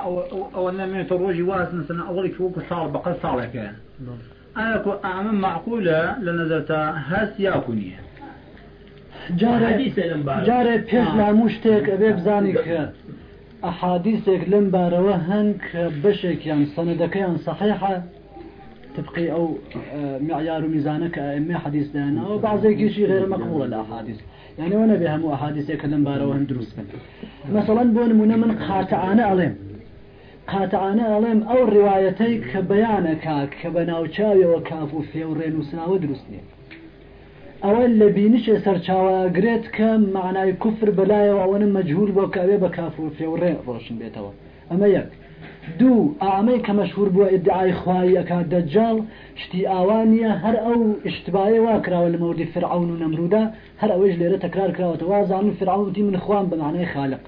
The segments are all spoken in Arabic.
أو أو أنا من تروجي واس مثلا اولك فوق صار بقى صار كان. أنا كو اعمل معقولة لنزلت هاس ياكوني. جاري جاري بيش لا مشتك ابي بزانك أحاديثك لم باروهنك بشك يعني سندك صحيحة. تبقي أو آه، معيار ميزانك أئمة حديث لنا أو بعض شيء غير مقبول الأحاديث. يعني وأنا بهم احاديث يكلم باروهن دروس مثلا بون من من قاطعانە قاطعانە ئەڵێم ئەو ڕواەتەی کە بەیانە کاک کە بە ناوچاویەوە کاف و فێ و ڕێن و سناوە دروست نیە. ئەوە لە بینیشێ سەرچاوەگرێت کە معنای کوفر بەلایەوە ئەوەنم مەجهول بۆ کاوێ بە کاف و فێ و ڕێ ڕۆشن بێتەوە. ئەمە یەک. دوو ئامەی کە مەشهور بووە ئدعای خواییەکە دەجاڵ شتی ئاوانە هەر ئەو شتباە وا کراوە لە مەوردی فرعون و نەمرودا هەر ئەوەش لێرە تەکرار کراوەتەوە زانم فرعونتی من خوان بەمانەی خالق.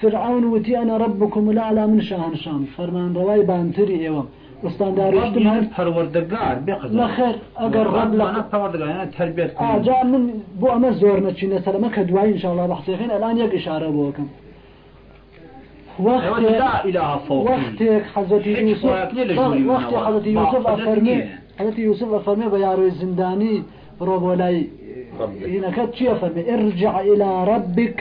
فرعون وتی ئەنا ڕبکم لا على من شاهنشان فەرمان ڕەوای بانتری ئێوەم وستانداریشتم هەر پەروەردەگار لەخێر ئەگەر ڕەب لە پەروەردەگارانە تربێت ئاجا من بۆ ئەمە زۆر نەچینە سەرمە کە دوای انشاءڵا بەحسێخین ئەلان یەک ئشارە بۆکەم وقتێک حەزەتی وقتی حەزەتی یوسف ئەفەرمێ حەزەتی یوسف ئەفەرمێ بە یاروی زندانی بڕۆ بۆ لای هینەکەت چیە فەرمێ ارجع إلى ربك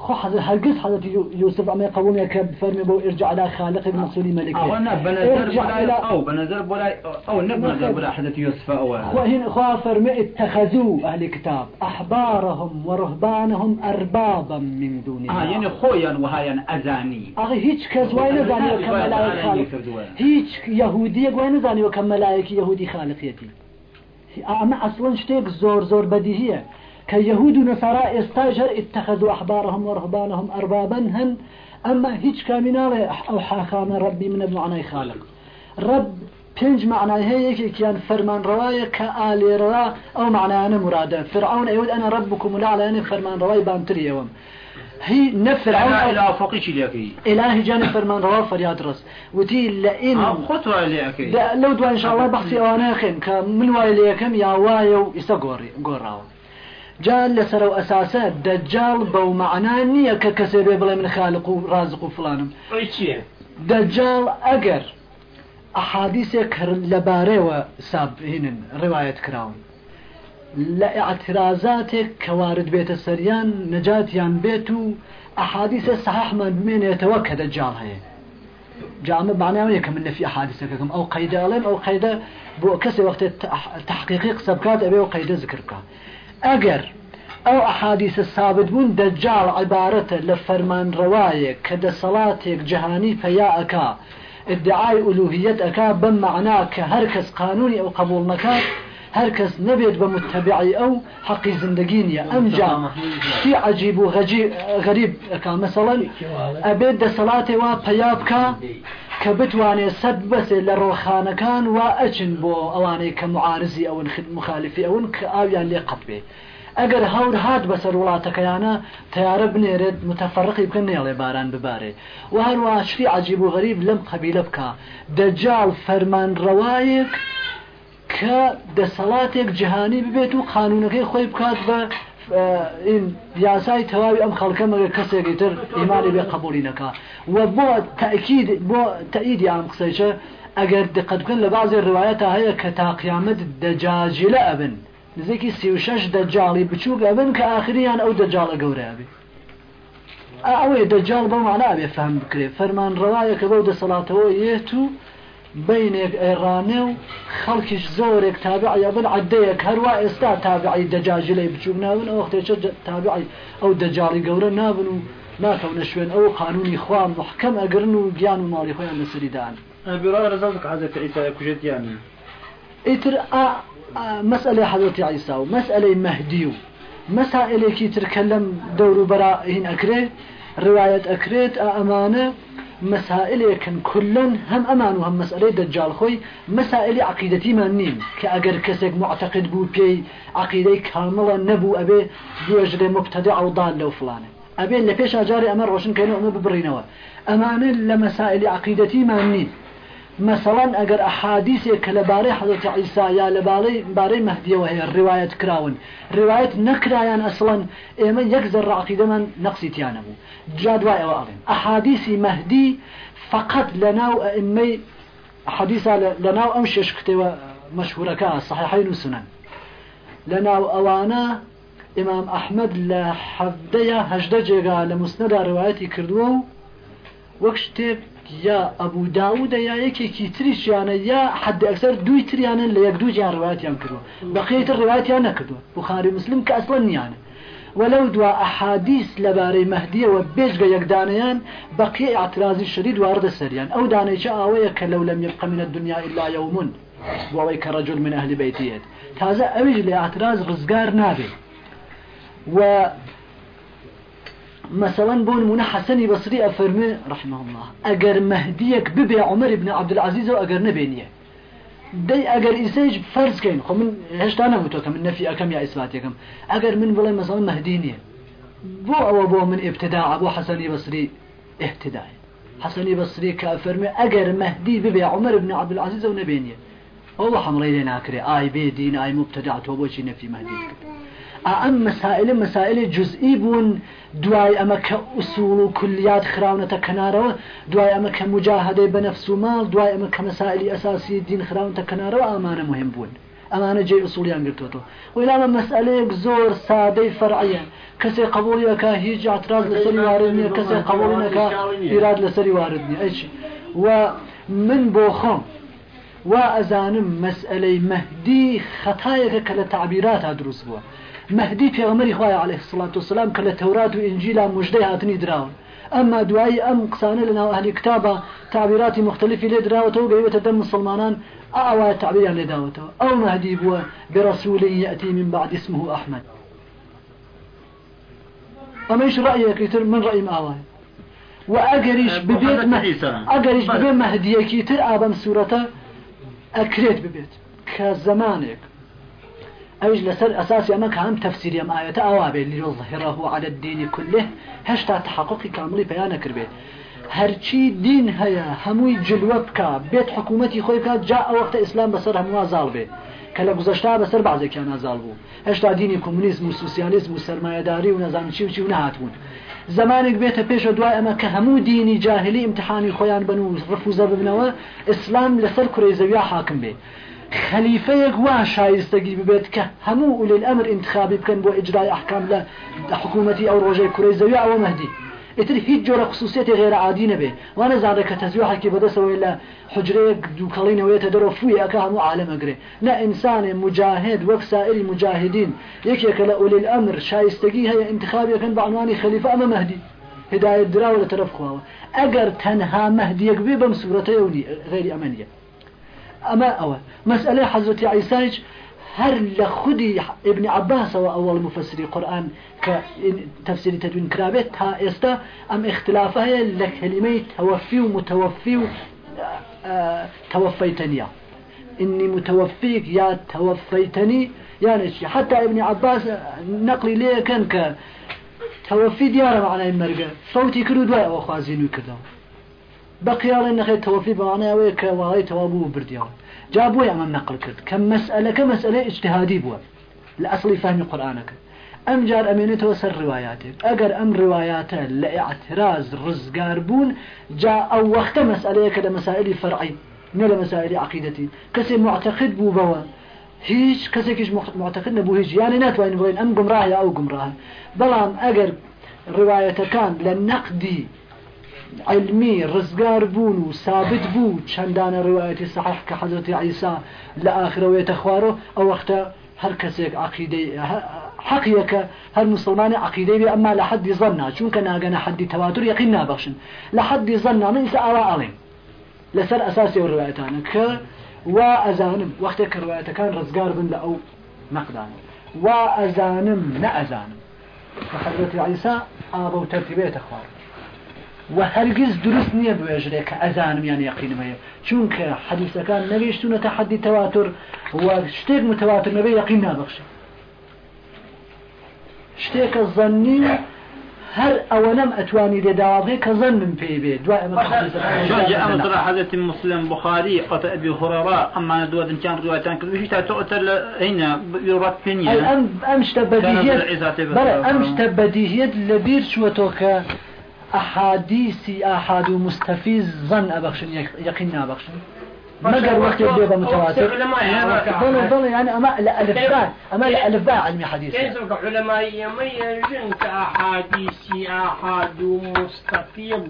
خو هرگز حضرت يوسف عم يقوم يك فرمي بو ارجع على خالق المسؤولي ملك أو أنا بنزل بلا آو بنزل بلا آو نبنزل بلا حضرت يوسف أو هنا خو فرمي اتخذوا أهل الكتاب احبارهم ورهبانهم اربابا من دون الله. آه يعني خويا وهايا ازاني أخي هيك كز وين زاني كم ملائكه خالق. هيك يهوديه وين زاني كم ملائكه يهودي خالقيتي اما أصلا شتيك زور زور بديهيه كيهود ونصارى استاجر اتخذوا أحبارهم ورهبانهم أربابا هن. أما هيج كامينال أو حاخام ربي من بمعنى خالق. رب پنج معنى هيك كان فرمان رواية كآلي روا أو معنى أنا مرادة فرعون أيود أنا ربكم لا على أنا فرمان رواية بانتري يوم هي نفرعون إلى فوقي شي لكي إلهي جاني فرمان روا فرياد رس وتي لئن خطوة لكي لو دوا إن شاء الله بحثي أوانا خيم كمن واي ليكم يا وايو جان لەسەر و ئەساسە دەجاڵ بەو معنا نییە کە کەسێ بێ بڵێ من خالق و ڕازق و فلانم. دەجاڵ ئەگەر ئەحادیسێک لەبارەوە سابهێنن ڕێوایەت کراون. لە ئاعترازاتێک کەوارد بێتە سەریان نەجاتیان بێت و ئەحادیسە سەحمان بمێنێتەوە کە دەجاڵ هەیە جامە معناوەیە کە من نەفی حادیسەکەم ئەو قەیداڵێن ئەو قەیدە بۆ کەسی وەختێت تحقیقی قسە بکات ئەبێ و قەیدە ذکر بکات. ئەگەر ئەو ئەحادیسە سابت بوون دەجاڵ عیبارەتە لە فەرمان ڕەوایە کە دەسەڵاتێک جهانی پەیا ئەکا ادعای ئولوهیت ئەکا بەم معنا کە قانونی ئەو قبول نەکات هەر کەس نەبێت بە متتەبعی ئەو حەقی زندگی نیە عجیب و غەریب ئەکا مەسەڵەن ئەبێت دەسەڵاتێ وا پەیا بکە کە بتوانێت سەد بەسێ لە ڕۆخانەکان وا ئەچن بۆ ئەوانەی کە معارزی ئەوەن مخالفی ئەوەن کە ئاویان لێ قەت بێ. ئەگەر هەور هات بەسەر وڵاتەکەیانە تیارە بنێرێت متەفەرقی بکە نێڵێ باران ببارێ. و هەروە شتی عجیب و غەریب لەم قەبیلە بکە. دەجاڵ فەرمان ڕەوایەک کە دەسەڵاتێک جیهانی ببێت و قانونەکەی خۆی بکات بە این یاسای تەواوی ئەم خەڵکە مەگە کەسێکی تر ئیمانی بێ قبولی نەکە و بۆ تاکید بۆ تەئیدی ئەم قسەیچە ئەگەر دقت بکەن لە بعضی ڕواایەتە هەیە کە تاقیامەت دەجاجلە ئەبن. نزێکی سی و شش دەجاڵی بچووک ئەبن کە ئاخریان ئەو دەجاڵە گەورەبێ ئەوەی دەجاڵ بۆ معنابێ فهم بکرێ. فەرمان ڕواایەکە بەو دەسەڵاتەوە یێت و بینێک ئێرانێ و خەڵکیش زۆرێک تابعی بن عدەیەک هەروە ئێستا تابعی دەجاژلەی بچوو ناون ئەو وەختێکە تابعی ئەو دەجاڵی گەورە نابن و ناکەونە شوێن ئەو قانونی خوان محکەم ئەگرن و گیان و ماڵی خۆیان لەسەریدان ئیتر مسئله حضرت عیسا و مسئله مهدی و. مسائلێکی ترکە لەم دەور و بەرا هین ئەکرێت ڕوايت ئەکرێت ئەمانە مسائلێکن كلن هم أمان وهم مسألة دجال خوي مسائل عقيدتي ما نيم كأجر كسك معتقد بو بي عقيدة كاملة نبو أبي بيجري مبتدع أو ضال لو فلانه أبي اللي فيش أجاري أمر روشن كانوا أمر ببرينوا أمان لمسائل عقيدتي ما نيم مثلا اگر أحاديث كلباري حضرت عيسى يا لباري باري مهدي وهي الرواية كراون. رواية نكرايان أصلا ايما يكزر عقيدة من نقصي تيانمو جاد واي أو أحاديث مهدي فقط لناو أئمي حديثا لناو أمشش كتوى مشهورة كا صحيحين وسنن. لناو ئمام ئەحمد لە حەفتەیە هەشدە جێگا لە مسنەدا ڕواەتی کردووە و وەک شتێک یا ئەبوو داودە یا یەکێکی تریشیانە یا حد ئەکسەر دوی تریانە لە یەک دوو جیان ڕواتیان کردوە بەقیتر ڕواتیان نەکردووە. بخاری مسلم کە ئەسڵەن نیانە وەلەو دوا ئەحادیس لەبارەی مەهدیەوە بێژگە یەکدانیان بەقی ئاعترازی شرید واردە سەریان. ئەو دانێکە ئاوەیە کە لەو لەم یقەمینە دنیا ئللا یومون. بۆەوەی کە ڕەجل من ئەهلی بیتیت تازە ئەویش لێ ئاعتراز ڕزگار نابێت. و مثلا بون من حسني بصري أفرمي رحمه الله. أجر مهديك ببي عمر بن عبد العزيز وأجر نبينيه دي أجر إيساج فرض كين خو من أنا بتوك من نفي أكم يا إثبات يكم أجر من بلا مثلا مهديني بو أو بو من ابتداع أبو حسني بصري اهتداء حسني بصري كأفرمي أجر مهدي ببي عمر بن عبد العزيز ونبينيه هو حمري لنا كري آي بي دين آي مبتدع توبوشي نفي مهدي أم مسائل مسائل جزئي بون. دواي أما كأصول كليات خراونة كنارة دواي أما كمجاهدة بنفس مال دواي أما كمسائل أساسية الدين خراونة كنارة أمانة مهم بون أمانة جي أصوليان قلتوتو وإلا مسألة زور سادة فرعية كسي قبولي كا هيج اعتراض لسري واردني كسي قبولي كا إيراد لسري واردني أيش ومن بوخم وأزانم مسألة مهدي خطايا كلا تعبيرات دروس بوا مهدي في عمر خواه عليه الصلاة والسلام كلا توراة وإنجيل مجدي هاتني دراون. أما دعائي أم قصاني لنا أهل كتابة تعبيرات مختلفة لدراوته وقيبة دم مسلمانان أعوى تعبيرا لداوته أو مهدي بوا برسول يأتي من بعد اسمه أحمد. أما إيش رأيك يتر من رأي معواه وأجريش ببيت أجريش ببيت مهدي كيتر أبم سورة أكريت ببيت كزمانك ئەوش لەسەر ئەساسی ئەمە کە هەم تەفسیری ئەم ئاەتە ئاوا بێت لیرۆ ظهێڕە و على دینی کولێ هەشتا تحققی کاملی پیا نەکردێت هەرچی دین هەیە هەمووی جلوە بکە بێت حکوومەتتی خۆی بکات جا ئەوەختە ئیسلام بەسەر هەمووا زاڵ بێت کە لە گزەشتا بەسەر بازێکیان نازال بوو. هەشتا دینی کۆمونیزم و سوسیالیزم و سرمایهداری و نەزانچی وچی و نهاتبوون. زمانێک بێتە پێشە دوای ئەمە کە هەموو دینی جاهلی امتحانی خۆیان بن و ڕفوزە ببنەوە ئیسلام لەسەر کوڕی زەویا حاکم بێت خليفة وا شايستگی ببێت کە هەموو ئولي الأمر انتخابي بکەن بۆ ئجرای ئەحکام لە حکوومەتی ئەو ڕۆژەی کوڕی زەوی ئەوە مەهدی ئیتر هیچ جۆرە خصوصیەتی غێرە عادی نەبێ وانە زانە کە تەزویحێکی بەدەستەوەی لە حجرەیەک دووکەڵینەوەیەتە دەرەوە فوی ئەکە هەموو عالەمەگرێ نە ئینسانێ مجاهد وەک سائری مجاهدین. یەکێکە لە ئولي الأمر شایستگی هەیە انتخابیەکەن بە عنوانی خەلیفە ئەمە مەهدی هداية دراوة لطرف خواوة أجر تنها مهديك بيبم سورة يوني غير أمانية أما أو مسألة حضرة عيسى هر لخدي ابن عباس وأول مفسري قرآن كتفسير تدوين كرابت ها إستا أم اختلافها لكلمة توفي ومتوفي آه، توفيتني إني متوفيك يا توفيتني يعني حتى ابن عباس نقلي ليه كان ك توفي ديارة معناه المرقى صوتي كله دواء وخوازين وكذا بقيال نخي توفي بمعنى ويك وهاي توابو برديان جابوا يا من نقل كرد كم مسألة كمسألة اجتهادي بوا لأصل فهم القرآنك أم جار أمينة توسر رواياتك أجر أم رواياته لإعتراض رزقار بون جاء أو وقت مسألة كده مسائل فرعي من مسائل عقيدتي كسي معتقد بو بوا هيش كسي كيش معتقد نبو هيش يعني ناتوين بغين أم قمراه أو قمراه بلان أجر رواية كان للنقدي علمي رزقار بون وثابت بو. چندان روايتي صحيح كحضرة عيسى لآخر ويتخواره أو وقت هر كسيك عقيدة حقيك هر مسلمان عقيدة بي أما لحد ظنها چونك ناقنا حد تواتر يقين نابخشن لحد ظنها من إسا عليهم لسر أساسي الروايتان ك وأزانم وقتك الرواية كان رزقار بن لأو نقدان وأزانم نأزانم فحضرة عيسى آبو ترتيبية أخوار وهرگز درست نییە بێژرێک کە ئەزانم یان یقینم هەیە چونکە حەدیسەکان نەویشتونە تا حەدی تەواتر و شتێک متەواتر نەبێ یقین نابخشێ. شتێکە زەنی هەر ئەوە نەم ئەتوانی لێداواڵێ کە زەن من پێ بێ. دوای ئەمە حەزەتی مسلم بخاری قەت ئەبی هڕا ئەمانە دو دنچان ڕواتان کردوشی تا تۆتر لە هینە ڕات پێنی ئەم شتە بەدیهێت ئەم شتە بەدیهێت لە بیر چوەتۆ کە أحاديث أحد ظن أبخشن يقين أبخشن. مگر وقت بيبقى متواتر. ضل ضل يعني أما الألفباء أما الألفباء علمي حديث كيف علماء يميزون كأحاديث أحد مستفيض؟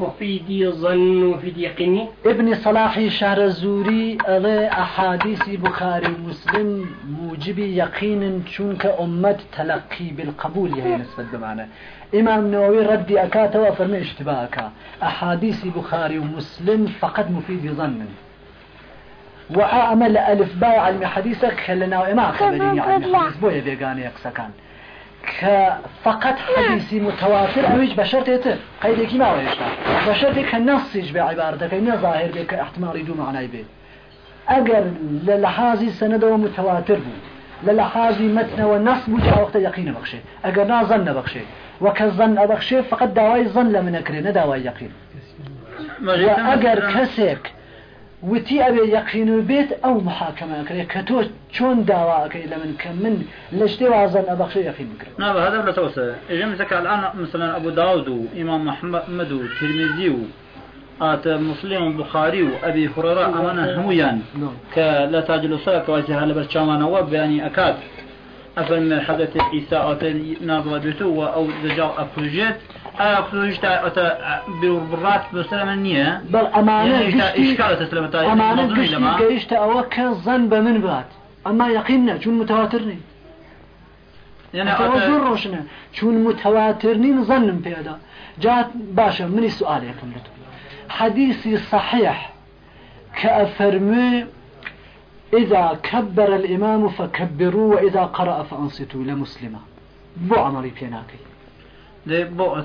وفي ظن وفي يقين ابن صلاح شهر الزوري أضي أحاديث بخاري مسلم موجب يقين شونك أمة تلقي بالقبول هي نسبة بمعنى. إمام نووي ردي أكاته وفرمي اشتباهك أحاديث بخاري ومسلم فقط مفيد ظن. وأعمل ألف باء علم حديثك خلنا ما خبرين علم حديث. بويا بيغاني يقصى كان كفقط حديثي متواتر أويج بشرط قيدك ما ويشتا بشرط كنصيج بعبارتك إن ظاهر بك احتمال يدو معنى به أجر للحازي سند ومتواتر بو. للحازي متن والنص بجاء وقت يقين بخشي. أجر نا ظن بخشي. وكالظن أبخشي فقط دواي ظن لمن أكرين دواي يقين. وأجر كسك وتي أبي يقين بيت أو محاكمة كري كتو شون لمن كم من لشتي وعزن أبخش يقين كري نعم هذا ولا توسع. إذا مسك الآن مثلا أبو داود وإمام محمد وترمذي آت مسلم وبخاري وأبي هريرة أمانة هميان نعم. كلا تاجلسا كواسي هلا برشامان واب يعني أكاد. أفن حدث نازل بيتو أو دجال أفرجت أفرجت أتى برات بسلام النية بل أمانة يعني إشكال تسلم تاي أمانة قشتي قيشت أوكا ظن بمن بات. أما يقيننا شون متواترني. يعني توجه روشنا شون متواترني ظن بهذا جات باشا من السؤال يا كملته حديثي صحيح كأفرمي إذا كبر الإمام فكبروا وإذا قرأ فأنصتوا لمسلمة بو عمري بيناكي. دي بو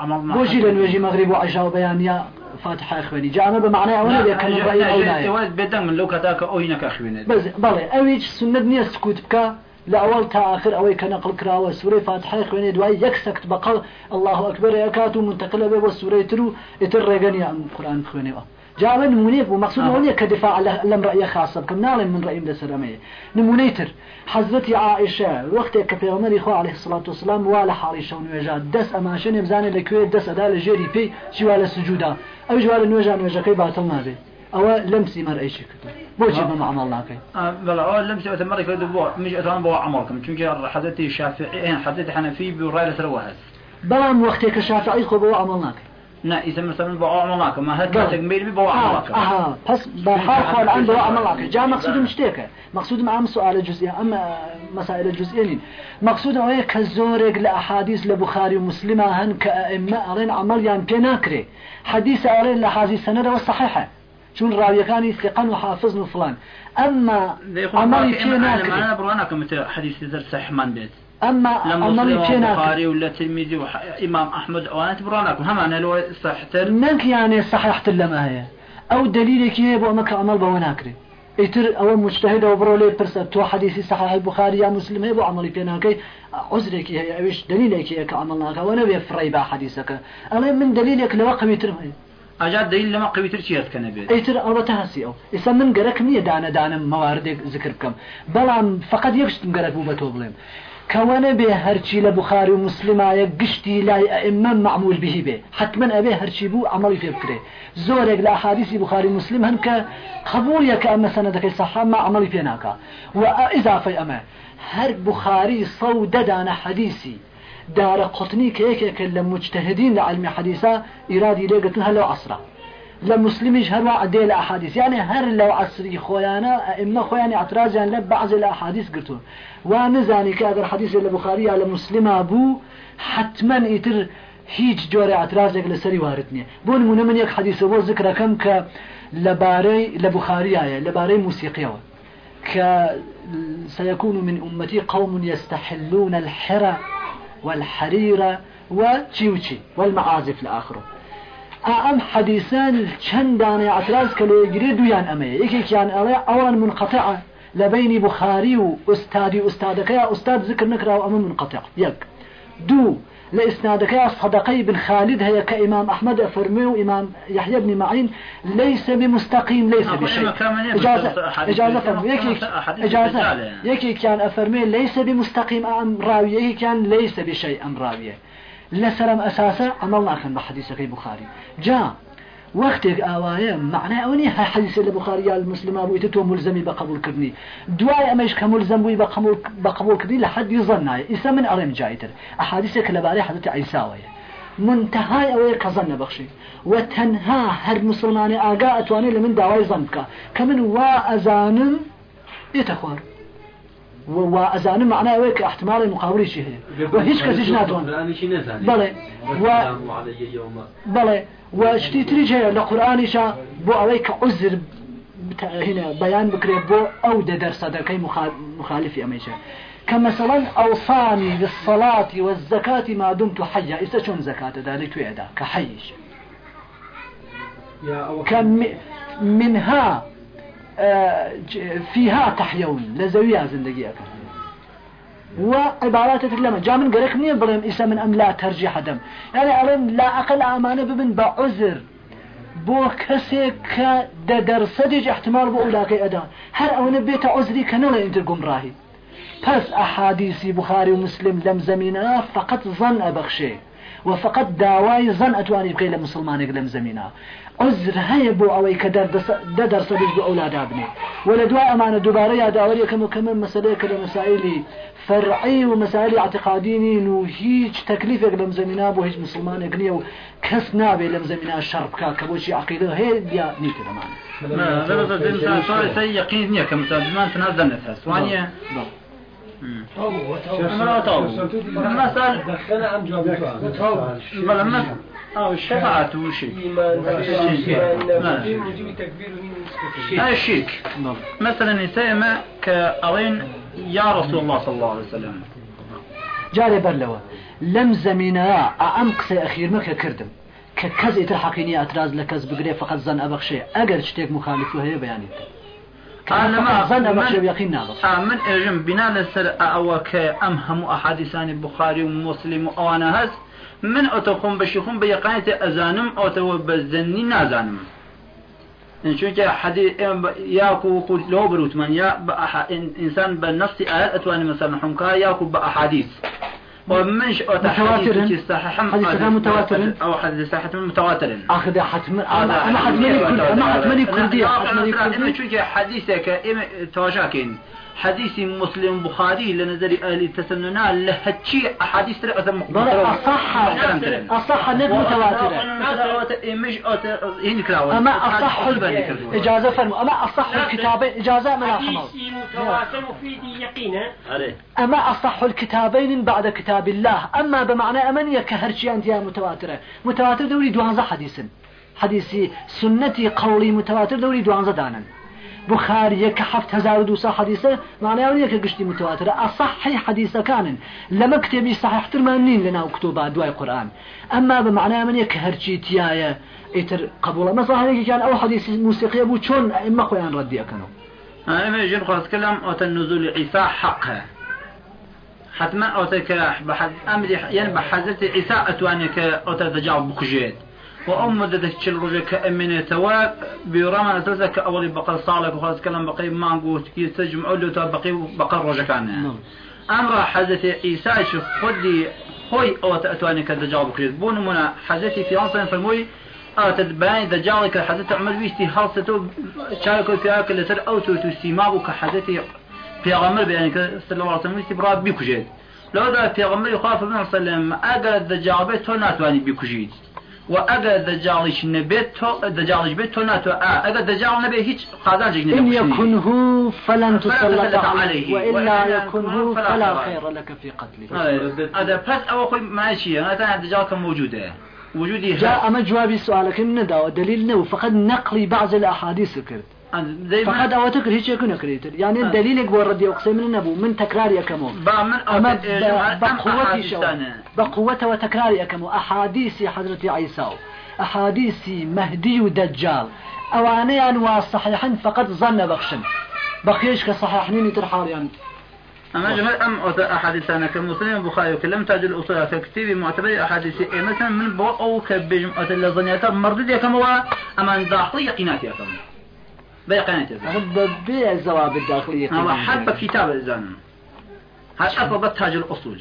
عمرنا بو جيلا نوجي مغرب وعشاء وبيانيا فاتحة إخواني جاءنا بمعنى أولا بيكن الرأي أولا يوالد بدن من لو كتاك أوينك أخواني بس بلي أويج سنة نية سكوت بك لأول تا آخر أوي كنقل كراوة سورة فاتحة إخواني دواي يكسكت بقى الله أكبر يكاتو منتقلة بي والسورة ترو. يتر ريغانيا القرآن إخواني جاء نمونيك ومقصود آه. هوني كدفاع لم رأي خاصة بكم نعلم من رأي مدسر أمي نمونيتر حضرتي عائشة وقت كفيغمري خو عليه الصلاة والسلام والا حالي شون وجاد دس أماشن يبزاني لكوية دس أدا لجيري بي شوالا سجودا أو جوالا نوجا نوجا كي باطل نابي أو لمسي مر أي شيء بو جيب ما عملنا كي. بلا أو لمسي أتمر كده بو مش أتمر بو عمركم چونك حضرتي الشافعي حضرتي حنفي برأي لسروهات بلام وقت كشافعي خو بو عملنا كي. نا إذا مثلا بوا عملاك ما هاد تكميل بوا عملاك آه بس بحال حال عند بوا عملاك جاء مقصود مشتيك. مقصود مع سؤال الجزئية أما مسائل الجزئية مقصود هو كزورق لأحاديث لبخاري ومسلم هن كأئمة أرين عمل يعني بيناكري حديث أرين لحديث سند والصحيحة شون راوي كان ثقا وحافظ وفلان. أما عمل بيناكري أنا بروانا كم حديث زر صحيح من بيت. أما أما البخاري ولا تلميذي وإمام أحمد وأنا تبرانكم هم أنا لو صحتر منك يعني صحيحت لما هي. أو دليلك هي بو أمك عمل بوناكري إتر أو مجتهد أو برولي برسل تو حديثي صحيح البخاري يا مسلم هي بو عملي بيناكي عذرك هي أيش دليلك هي كعملناك وأنا بيفري با حديثك. أنا من دليلك لو قوي ترمي أجاد دليل لما قوي ترشيات كان بيت إتر البته هسي أو. إسا من قرك مية دانا دانا موارد ذكر بكم. بلام فقط يكشت قرك بو بتوبلم كوانا به هرشي لبخاري ومسلم آية قشتي لا إما معمول به به. حتما أبي هرشي بو عملي في بكره زورك لأحاديث بخاري ومسلم هنك قبول يك أما سندك صحة ما عملي في ناكا وإضافة أما هر بخاري صود دانا حديثي دار قطني كيك لمجتهدين لعلم حديثة إرادي لقتن هلو عصره. لمسلمش هر وعد ديل أحاديث يعني هر لو عصري خويانا إما خوياني اعتراض يعني لبعض الأحاديث قلتون ونزاني كأجر حديث البخاري على مسلم أبو حتما يتر هيج جوري اعتراضك لسري واردني بون من من حديث بو ذكر كم ك لباري لبخاري لباري موسيقى ك سيكون من أمتي قوم يستحلون الحرى والحريرة وتشيوتشي والمعازف لآخره أم حديثان چندان اعتراض كلو يجري دويان أمي يكي كان أولا منقطعة لبين بخاري وأستاذي أستاذك يا أستاذ ذكر نكرة وأمام منقطع. يك دو لإسنادك صدقي بن خالد هي كإمام أحمد أفرمي وإمام يحيى بن معين ليس بمستقيم ليس بشيء. إجازة إجازة يكي إجازة. يكي كان أفرمي ليس بمستقيم أم راوية. كان ليس بشيء أم راوية. لسرم أساسا عمل ناكن بحديثك بخاري. جاء وقتك آواية معنى أوني هاي حديث البخاري المسلم أبو يتتو ملزمي بقبول كرني دواي أمش كملزم بي بقبول بقبول كرني لحد يظن إسا من أرم جايتر. أحاديثك لباري حدث عيساوية منتهاي أوي كظن بخشي. وتنها هر مسلماني آقاء أتواني لمن دعوي ظنك كمن وأزانم يتخوار وأزانم معناه أوي احتمال المقاولي شيء وهيش كزيج ناتوان بلى و بلى وشتي تريجي لقرآن شا بو أوي عذر هنا بيان بكري بو أو درس كي مخالف أميشا كمثلا أوصاني بالصلاة والزكاة ما دمت حيا إذا شون زكاة ذلك تويدا كحيش كم منها فيها تحيون لزويا زندگي أكثر وعبارات لما جاء من قريك منين بلهم إسا من أم لا ترجيح دم يعني ألم لا أقل أمانة ببن بعذر بو كسي كدرسدج احتمال بو أولاكي أدان هر أو نبيت عذري كنلا انت قمراهي پس أحاديث بخاري ومسلم لم زمينا فقط ظن أبخشي وفقط داواي ظن أتواني بكي لمسلمانك لم زمينا عذر هەیە بۆ ئەوەی کە دە دەرسەدش بە ئەولادا بنێ وە دوای ئەمانە دووبارە یاداوەریەکەم و کەمە مەسلەیەکە لە مەسائلی فەرعی و مەسائلی اعتقادینین و هیچ تەکلیفێک لەم زمینا بۆ هیچ مسلمانێک نییە و کەس نابێت لەم زمینا شەڕ بکە کە بۆچی عقیدە هەیە یا نیکە دەمان یقین نییە کە مسلمان تنازەنت هەست وانە مثلا مثلا أو الشفاعة وشيء هاي الشرك مثلا كأوين يا رسول الله صلى الله عليه وسلم. جاري برلوه لم زمينا أعم قصي أخير ما كردم. ككز يتحقيني اعتراض لكز بقري فقط زن أبخشي أقل شتيك مخالف وهي بياني. أنا ما ظن أبخشي بيقين نابخ من إجم بنا لسر أو كأمهم أحاديثان البخاري ومسلم وأوانا هز. من أتقوم بشيخون بيقانة أزانم أو تو بزني نازانم. چونکە حديث ياكو قلت له بروت من يا إنسان بالنص آيات أتواني مثلا حمكا ياكو بأحاديث ومنش متواتر؟ صحيح حديث متواتر؟ أو حديث صحيح متواتر. أخذ حتم أنا حتمني كل أنا حتمني كردي حتمني كردي چونكە حديثك إما تواجاكين. حديث مسلم بخاري لنظر أهل التسننا لهتشي أحاديث ترى أصح أصح ند متواترة أما أصح إجازة فرمو. أما أصح الكتابين إجازة من حديث متواتر مفيد يقينا أما أصح الكتابين بعد كتاب الله أما بمعنى أمن يكهرشي أنت متواترة متواتر. دوري دوانزا حديث. حديثي سنتي قولي متواتر دوري دوانزا دانا بخاري كحفت هزار دوسا حديثة معناه ونيا كقشتي متواترة أصحي حديثة كان لما كتبي صحيح ترمانين لنا وكتوبة دواي قرآن. أما بمعنى من يكهرشي تيايا. إتر قبول. مثلا هيك كان أو حديث موسيقى أبو شون إما قيان ردي أكنو. أنا ما كلام أو النزول عيسى حقها حتما أو تك بحد أمر يعني بحزت عيسى أتوانك أو تدجاو بكجيت وأم مدة تشل رجع كأمنة توا بيرام أساسا كأولي بقى صالك وخلاص كلام بقي ما نقول كي تجمع له تو بقي بقى رجع كان نعم. أمر حزت عيسى شوف خدي خوي أو تأتواني كذا جواب كريز بون منا حزتي في أنصر فرموي أو تدبان إذا جالك حزت عمل بيستي حالته شاركوا في أكل سر أو تو سيمابو كحزتي في غمر بيعني صلى الله عليه وسلم استبراد بيكوجيد لو ده في غمر يخاف ابن صلى أجل الدجابة تو ناتواني بيكوجيد وأجا دجالش نبيت دجالش بيت ناتو آه أجا دجال نبي هيج خازاج نبي إن يكن هو فلن تسلط عليه وإلا يكن هو فلا خير لك في قتله. هذا بس أو أخوي ماشي أنا تاني الدجال كان موجودة. وجودي جاء ما جوابي سؤالك من دا دليل نو فقد نقلي بعض الأحاديث كرت فقد أو تكر هيك يكون كريتر يعني الدليل يقول ردي أقسم من النبو من تكرار يكمو. أما بقوة شو بقوة وتكرار يكمو. أحاديث حضرة عيسى أحاديث مهدي ودجال. أوانيان والصحيحين فقد ظن بخشن بقيش كصحيحين ترحال يعني. أما جمال أم أحاديث أنا. كمسلم البخاري وكلم تاج الأصول في كتيب معتبر أحاديث. إيه مثلا من بو أو كبيج اللي ظنيتها مردود يا كم أما داخلي يقينات يا كم كم بيع الزواب الداخلية هذا حب كتاب الزن هذا أصل تاج الأصول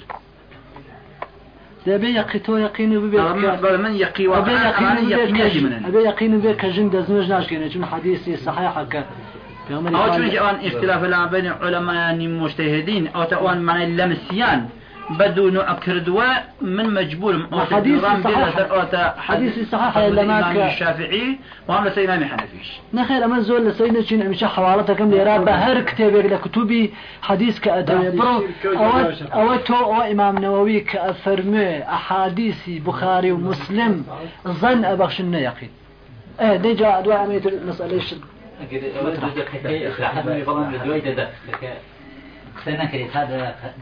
یەقین ببێت کە- بل من يقي واقعا يقين منن. أبي يقين بك كجن دزمج ناشكين چون حديثي صحيح قال- تون جوان اختلاف لا بين علماء يعني مجتهدين أو تأوان من اللمسيان بدون أكردوا من مجبور بين صحيح. حديث صحيح لما الإمام ك- الشافعي وهم لسي إمام حنفيش نخير أما زول لسيدنا چين أمشا حوالته كم ليرا بهر كتابك لكتبي حديث كأدوية برو أو أو تو أو إمام نووي كأفرمي أحاديثي بخاري ومسلم ظن أبخشن يقين إيه دي جاء دواء عمية المسألة الشرك قسەنا کرێت تا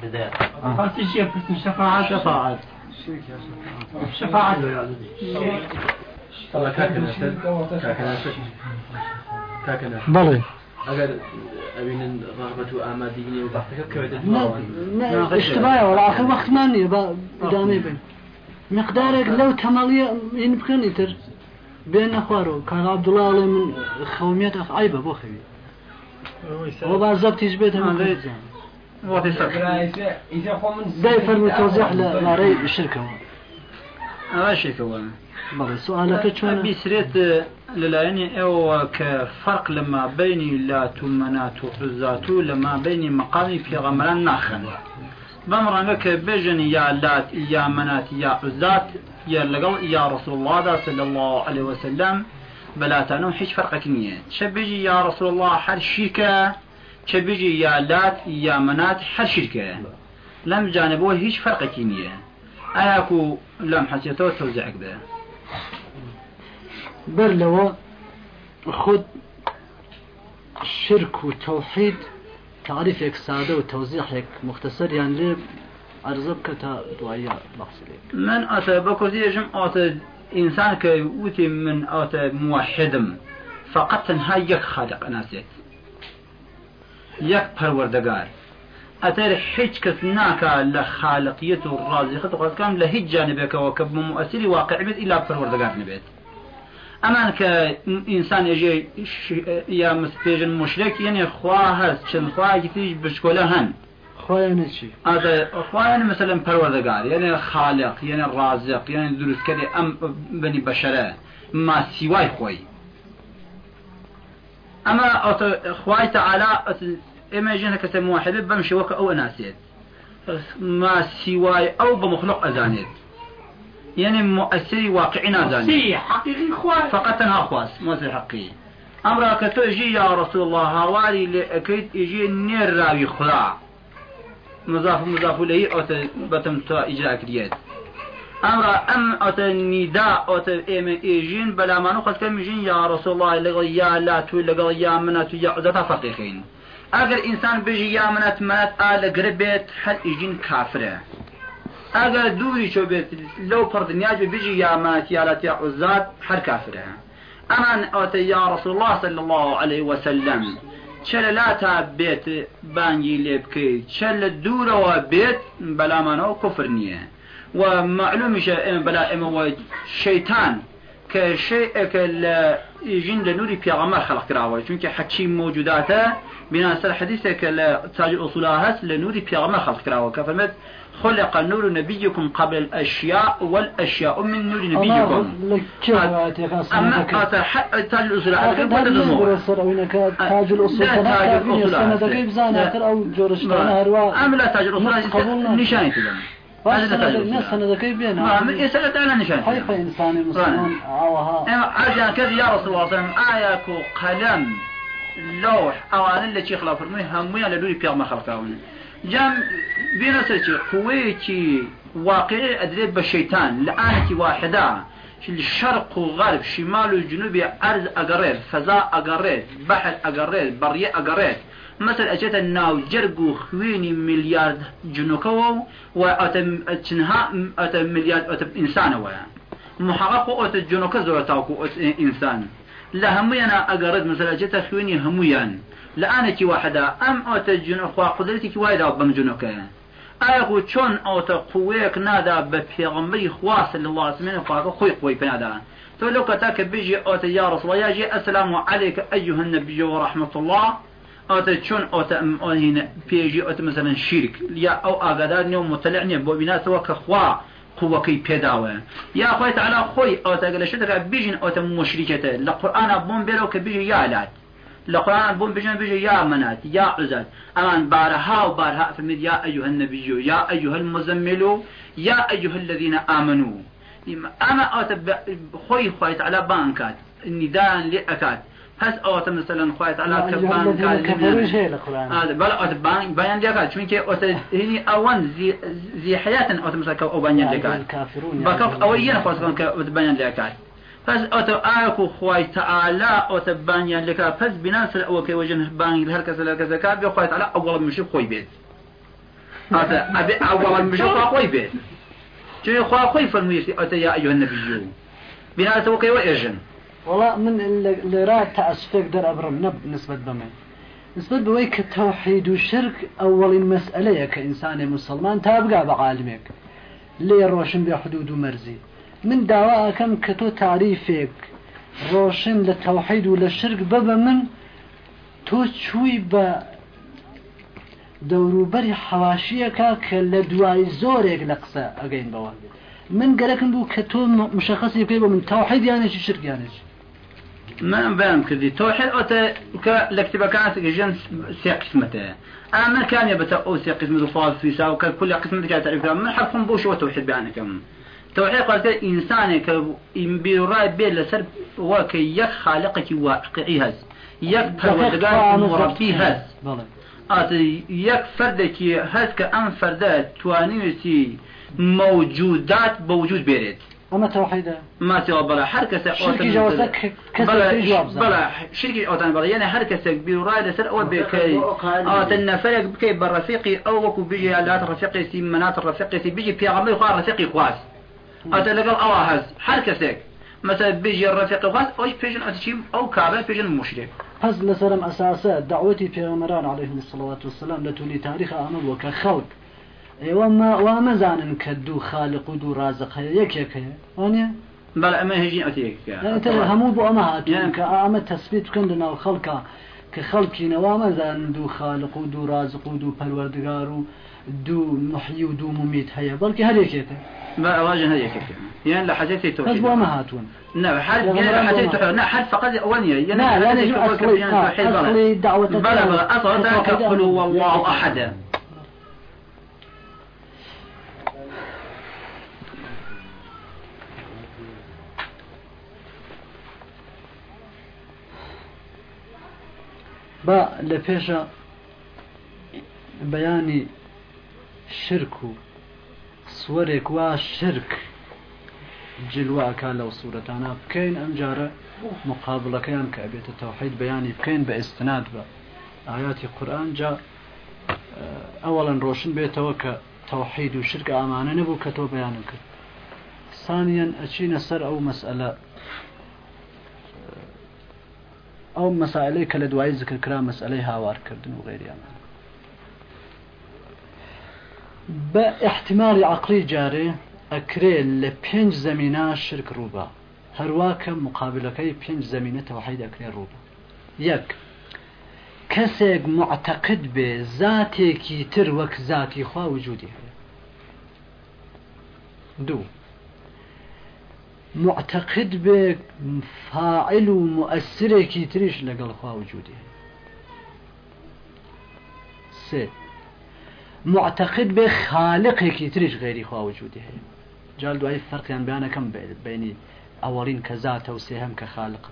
دەدا خاص الشيء بس شفاعة شفاعة شفاعة طبعا كاكنا كاكنا كاكنا بلي. اگر أبين رغبة وآمادية وبحثك كويت لا اشتباه ولا آخر وقت ما نية بدامي بين مقدارك لو تمالية ينبخن يتر. بين أخواره كان عبد الله علي من خوميات أخ عيبة بو خوي هو بعد زبط يجبيته من آه، السبت ده فرمي توزيع لاري الشركة هذا شيء كوان بلي سؤالك شون بيسريت للايني أو كفرق لما بين لا تمنات وعزاتو لما بين مقامي في غمران ناخن. بمرانك بيجن يا لات يا منات يا عزات يا لقل يا رسول الله صلى الله عليه وسلم بلا تانو هيش فرق كنية. شبيجي يا رسول الله حر شركة شبيجي يا لات يا منات حر شركة لم جانبوه هيش فرق كنية اياكو لم حسيتو توزعك ده بر لو خد شرك وتوحيد تعريفك سادة وتوزيعك مختصر يعني ليه أرزبك تا دعايا بحث لك من أتى بكوزي جم أتى إنسان كوتي من أتى موحدم فقط هاي يك خالق يك یەک پەروەردەگار. ئەتەر هیچ کەس ناکە لە خاالقیت و ڕازیخت خۆزکان لە هیچ جانبێکەوە کە بم ئەسیری واقعبێت ئیلا پەروەردەگار نبێت. ئەمان کە ئینسان ێژێ یا مسپێژن مشرێک یەنێ خوا هەست چندخواکی تریش بچکۆلە هەن. خوایان مثلم پەروەردەگار یعنی خاالق یعنی ڕازق یعنی دروستکردی ئەم بنی بەشەرە ماسیوای خۆی. اما اخواي تعالى اما جينا كتم واحد بمشي وك أو اناسيت ما سواي أو بمخلوق ازانيت يعني مؤثري واقعي نازانيت سي حقيقي خوان فقط تنها خواس موسى حقي أمرا كتو يجي يا رسول الله هواري لأكيد يجي نير راوي خدا. مضاف مضاف إليه أو بتم تو إجراء كريات أمرا أم أو نداء أو إيم إيجين بلا ما نقص كم يجين يا رسول الله لقل يا لا تو لقل يا منات يا عزتا فقيقين. أجر إنسان بيجي يا منات منات آل قربت هل إيجين كافرة. اگر دوری شو بیت لو پرد نیاز بيجي يا مات يا لات يا عزات هر كافرة. أمان اوت يا رسول الله صلى الله عليه وسلم. چل لا تا بيت بانجي لبكي. چل دور و بيت بلا منو كفر نية. ومعلوم شيء بلا ام شيطان كشيء كال يجين لنوري بيغمر خلق كراوي چونك حكي موجوداته بناء سر حديثه كال تاج الاصولات لنوري بيغمر خلق كراوي كفرمت خلق نور نبيكم قبل الأشياء والأشياء من نور نبيكم. أتى حق تاج أعتقد قد هذا الأصول إنك تاج الأصول تاج الأصول أو هروا أم لا تاج هذا تاج الناس دقيق ما بينا على نشان عوها كذا يا رسول الله صلى الله عليه وسلم آياكو قلم لوح أوان اللي شيخ فرمي همويا لدوري بيغ خلقاون جام بينا قويتي واقعي أدري بالشيطان لآنتي واحدة. الشرق وغرب شمال وجنوب أرض أقرير فضاء أقرير بحر أقرير برية أقرير مثلا أجت الناو جرقو خويني مليار جنوكو وأتم تنها أتم مليار أتم إنسان ويا محقق أوت الجنوك زورتاكو أوت إنسان لا همينا أقرد مثلا جت خويني هميان لأنا كي واحدة أم أوت الجنوك وقدرتي كي واحدة بمجنوك أيقو شون أوت قويك نادا بفيغمبري خواص الله سمينه خواك خوي قوي بنادا تقول كتاك بيجي أوت يا رسول الله يجي السلام عليك أيها النبي ورحمة الله أوت شون أوت أم هنا بيجي أوت مثلا شرك يا أو أقدار نيوم مطلعني بو بناس وك خوا قوەکەی پێداوە یا خۆی تعالا خۆی ئەوتەگە لە شتەکە بژین ئەوتە مشریکەتە لە قورآانە بۆم بێرەوە کە بژی یالات لە قورآن بۆم بژن بژە یا منات یا عزت. ئەمان بارها و بارها فرمید یا أيها النبي یا أيها المزمل یا أيها الذين آمنوا ئەمە ئەوتە خۆی خۆی تعالا بانکات. نیدان لێ ئەکات هەس ئەوتە مثلەن خۆیت علا کە بەڵ ئەوت بەیان لێکات چونکە ئۆتهینی ئەوەن زی حياتن ئەوتە مسەکە ئەو بەیان لێکات بەکەف ئەوەی یەنە خۆستەکەن کە بەیان لێکات پس ئەوتە ئاکو خوای تەعالا ئەوتە بانیان لێکا پس بنا سەر ئەوە کە وەژن بانگ هەر کەسە لە کەسەکە بێ خوای تەعالا ئەوڵ مشی خۆی بێت ئەبێ ئەوڵ مشی خۆی بێت چون خوا خۆی فەرموویستی ئەوتە یا ئەیوه نەبیژوو بناتەوە کەیوە ئێژن والله من لێرا تەعسفێک دەرەبرم نەب نسبت بەمە نسبت بەوەی کە تەوحید و شرک ئەوەڵین مەسئلەیە کە ئینسانی مسلمان تا بگا بە عالمێک لێ ڕۆشن بێ حدود و مەرزی من داوا ئەەکەم کە تۆ تاریفێک ڕۆشن لە تەوحید و لە شرک ببە من تۆ چووی بە دەوروبەری حواشیەکە کە لە دوای زۆرێک لە قسە ئەگەین بەوە من گەرەکم بوو کە تۆ مشخصی پێ بە من تەوحید یانێکی شرگیانێکی من بيان كردي توحيد أوتا كالكتبة كانت جن سي قسمته. أما كان يبتا أو سي قسمة فاض في ساو كل قسمة كانت تعرفها من حرفهم بوش وتوحيد بيانكم توحيد قالت إنسان كبيراي بين لسر وكي يك خالقك واقعي هز يك پروردگار مربي هز ئاتی یەک فەردێکی هەست کە فەردە توانیوێتی موجودات بە وجود بێرێت ئەمە تەوحیدە ماتەوە بەڵە هەر کەسە شرکی ئۆتان بەڵ یعنی هەر کەسێک بیڕای لەسەر ئەوە بێکەی ئاتە نەفرێک بکەی بە ڕفیقی ئەو وەکو بژی لات ڕفیقێتی منات ڕفیقێتی بژی پیاغمەی خوا ڕفیقی خواست. ئاتە لەگەڵ ئەوە هەست هەر کەسێک مثلا بيجي الرفيق خاص اوش بيجن اتشيم أو كعبه بيجن مشرك پس لسرم أساسا دعوتي پیغمبران عليهم الصلاة والسلام لتولي تاريخ عمل وك خلق. وما وما زانن كدو خالق ودو رازق. يك يك وانيا بل أما هجين اتيك يعني ترى همو بو أما هات يعني كأما تثبيت كندنا الخلق كخلقي نواما زان دو خالق ودو رازق ودو پروردگار دو محيي ودو مميت هيا بلكي هر يك ما واجه هيك يعني لحاجتي توحيد بس ما هاتون. نعم حد يعني لحاجتي توحيد نعم حد فقط أولية يعني لا لا نجم أصلي أصلي دعوة بلا بلا أصلا كقل هو الله أحد. با لپیشا بياني شركو سوەرێک وا شرک جلواکە لەو سوورەتانە بکەین. ئەم جارە مقابلەکەیان کە ئەبێتە تەوحید بەیانی بکەین بە ئستناد بە ئاياتی قورآن جا ئەوەڵەن ڕۆشن بێتەوە کە تەوحید و شرک ئامانە نەبوو کە تۆ بەیانم کرد. سانیان ئەچینە سەر ئەو مەسئلە ئەو مەسائلەی کە لە دوای ذکرکرا مەسئلەی هاوارکردن و غێریانە بە احتمالی عقلی جارێ ئەکرێ لە پێنج زمینە شرک ڕووبە هەروواکە مقابلەکەی پێنج زمینە تەوحید ئەکرێ ڕووبە یەک کەسێک معتەقد بێ زاتێکی تر وەک زاتی خوا وجودی دوو معتەقد بێ فاعل و مؤثرێکی تریش لەگەڵ خوا وجودی هەیە سێ معتقد به خالقێکی تریش غێری خوا وجودی هەیە جال دوای فەرقیان بیانەکەم بینی ئەوەڵین کە زاتە و سێهم کە خالق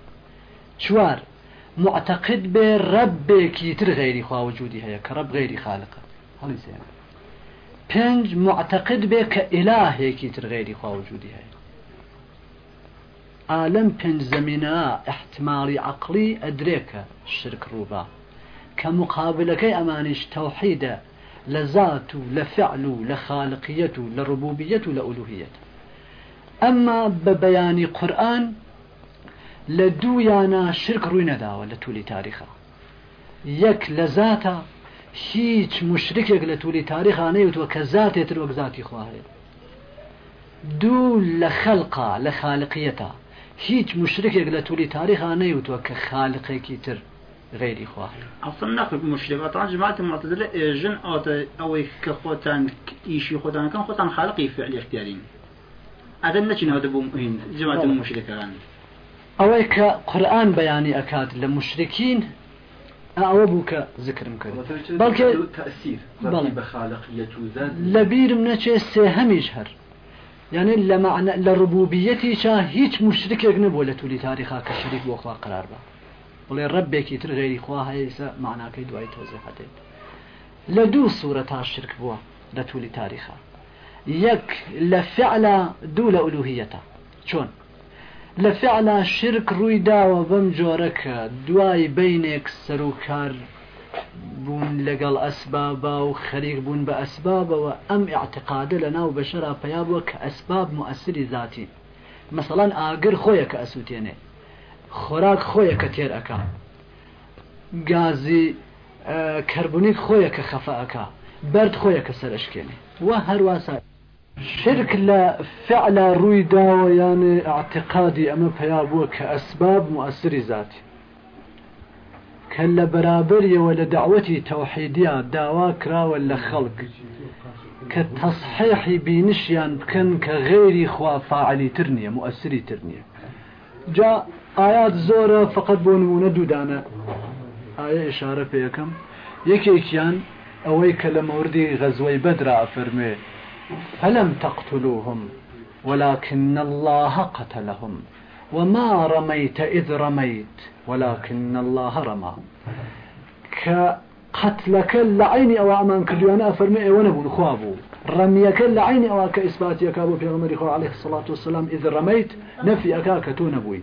چوار. معتقد بێ ڕەبێکی تر غێری خوا وجودی هەیە کە ڕەب غێری خالقە هەڵی سێ پێنج معتقد بێ کە ئیلاهێکی تر غێری خوا وجودی هەیە عالم پێنج زمینە احتمالی عقلی ئەدرێکە شرک ڕووبا کە مقابلەکەی ئەمانیش تەوحیدە لذات لفعل لخالقية لربوبية لألوهية أما ببيان قرآن لدويانا شرك روي نداوة لتولي تاريخا. يك لذاتا هیچ مشرکێک لە تولی تاریخا نەیوتوە کە زاتێتر وەک زاتی خواهێت دوو لە لە خالقیەتە هیچ مشرکێک لە تولی تاریخا نەیوتوە کە خالقێکی تر غيري خواه أصلا نقل مشرك طبعا جماعة المعتزله ايجن اوت أو كخوتان ايشي خوتان كان خوتان خالقي فعل اختيارين ئەدە نەچینەوە دەبووم هین جماعت بەڵێ. مشرکەکان. ئەوەی کە قورآن بەیانی ئەکات لە مشرکین ئەوە بوو کە ذکرم کرد. بەڵکە تأثير بەڵێ. ربي بخالقية وذات لە بیرم نەچێ سێ هەمیش هەر. یعنی لە لە ڕبوبیەتی چا هیچ مشرکێک نەبوو لە تولی تاریخا کە شەریک بۆ خوا قرار بە. بڵێ ڕەبێکی تر غێری خوا هەیەسە معناکەی دوای تۆزی حەتێت لە دوو سوورە تا شرک بووە لە تولی تاریخا. یەک لە فعلا دوو لە ئولوهیەتە چۆن؟ لە فعلا شرک ڕووی داوە بەم جۆرە کە دوای بینێک سەر و کار بوون لەگەڵ ئەسبابا و خەریک بوون بە ئەسبابەوە ئەم اعتقادە لە ناو بەشەرا پیا بووە کە ئەسباب مؤثری ذاتی. مثلەن ئاگر خۆیە کە ئەسووتێنێ. خۆراک خۆیە کە تێر ئەەکە گازی اه، کەربونیت خۆیە کە خەفەکە بەرد خۆیە کە سەرشکێنێ. وە هەرواسا شرك لە فعلا ڕووی داوە یانێ اعتقادی ئەمە پیا بووە کە لە بەرابریەوە لە داوەتی تەوحیدیا داوا کراوە لە خەڵک کە تەصحیحی بینشیان بکەن کە غێری خوا فاعلی تر نییە مؤثری تر جا ئايات زۆرە فقط بۆ نمونە دوودانە ئایا ئشارە پێەکەم یەکێکیان ئەوەی کە لە مەوردی غەزوەی بەدرا فەرمێ فلم تقتلوهم ولكن الله قتلهم. وما رميت إذ رميت ولكن الله رمى. كقتلك لعين أو أمان كديانا أفرمي أيوانا بون خوابو. رميك لعين أو كإثباتي أكابو في غمري خو عليه الصلاة والسلام إذ رميت نفي أكاك تونبوي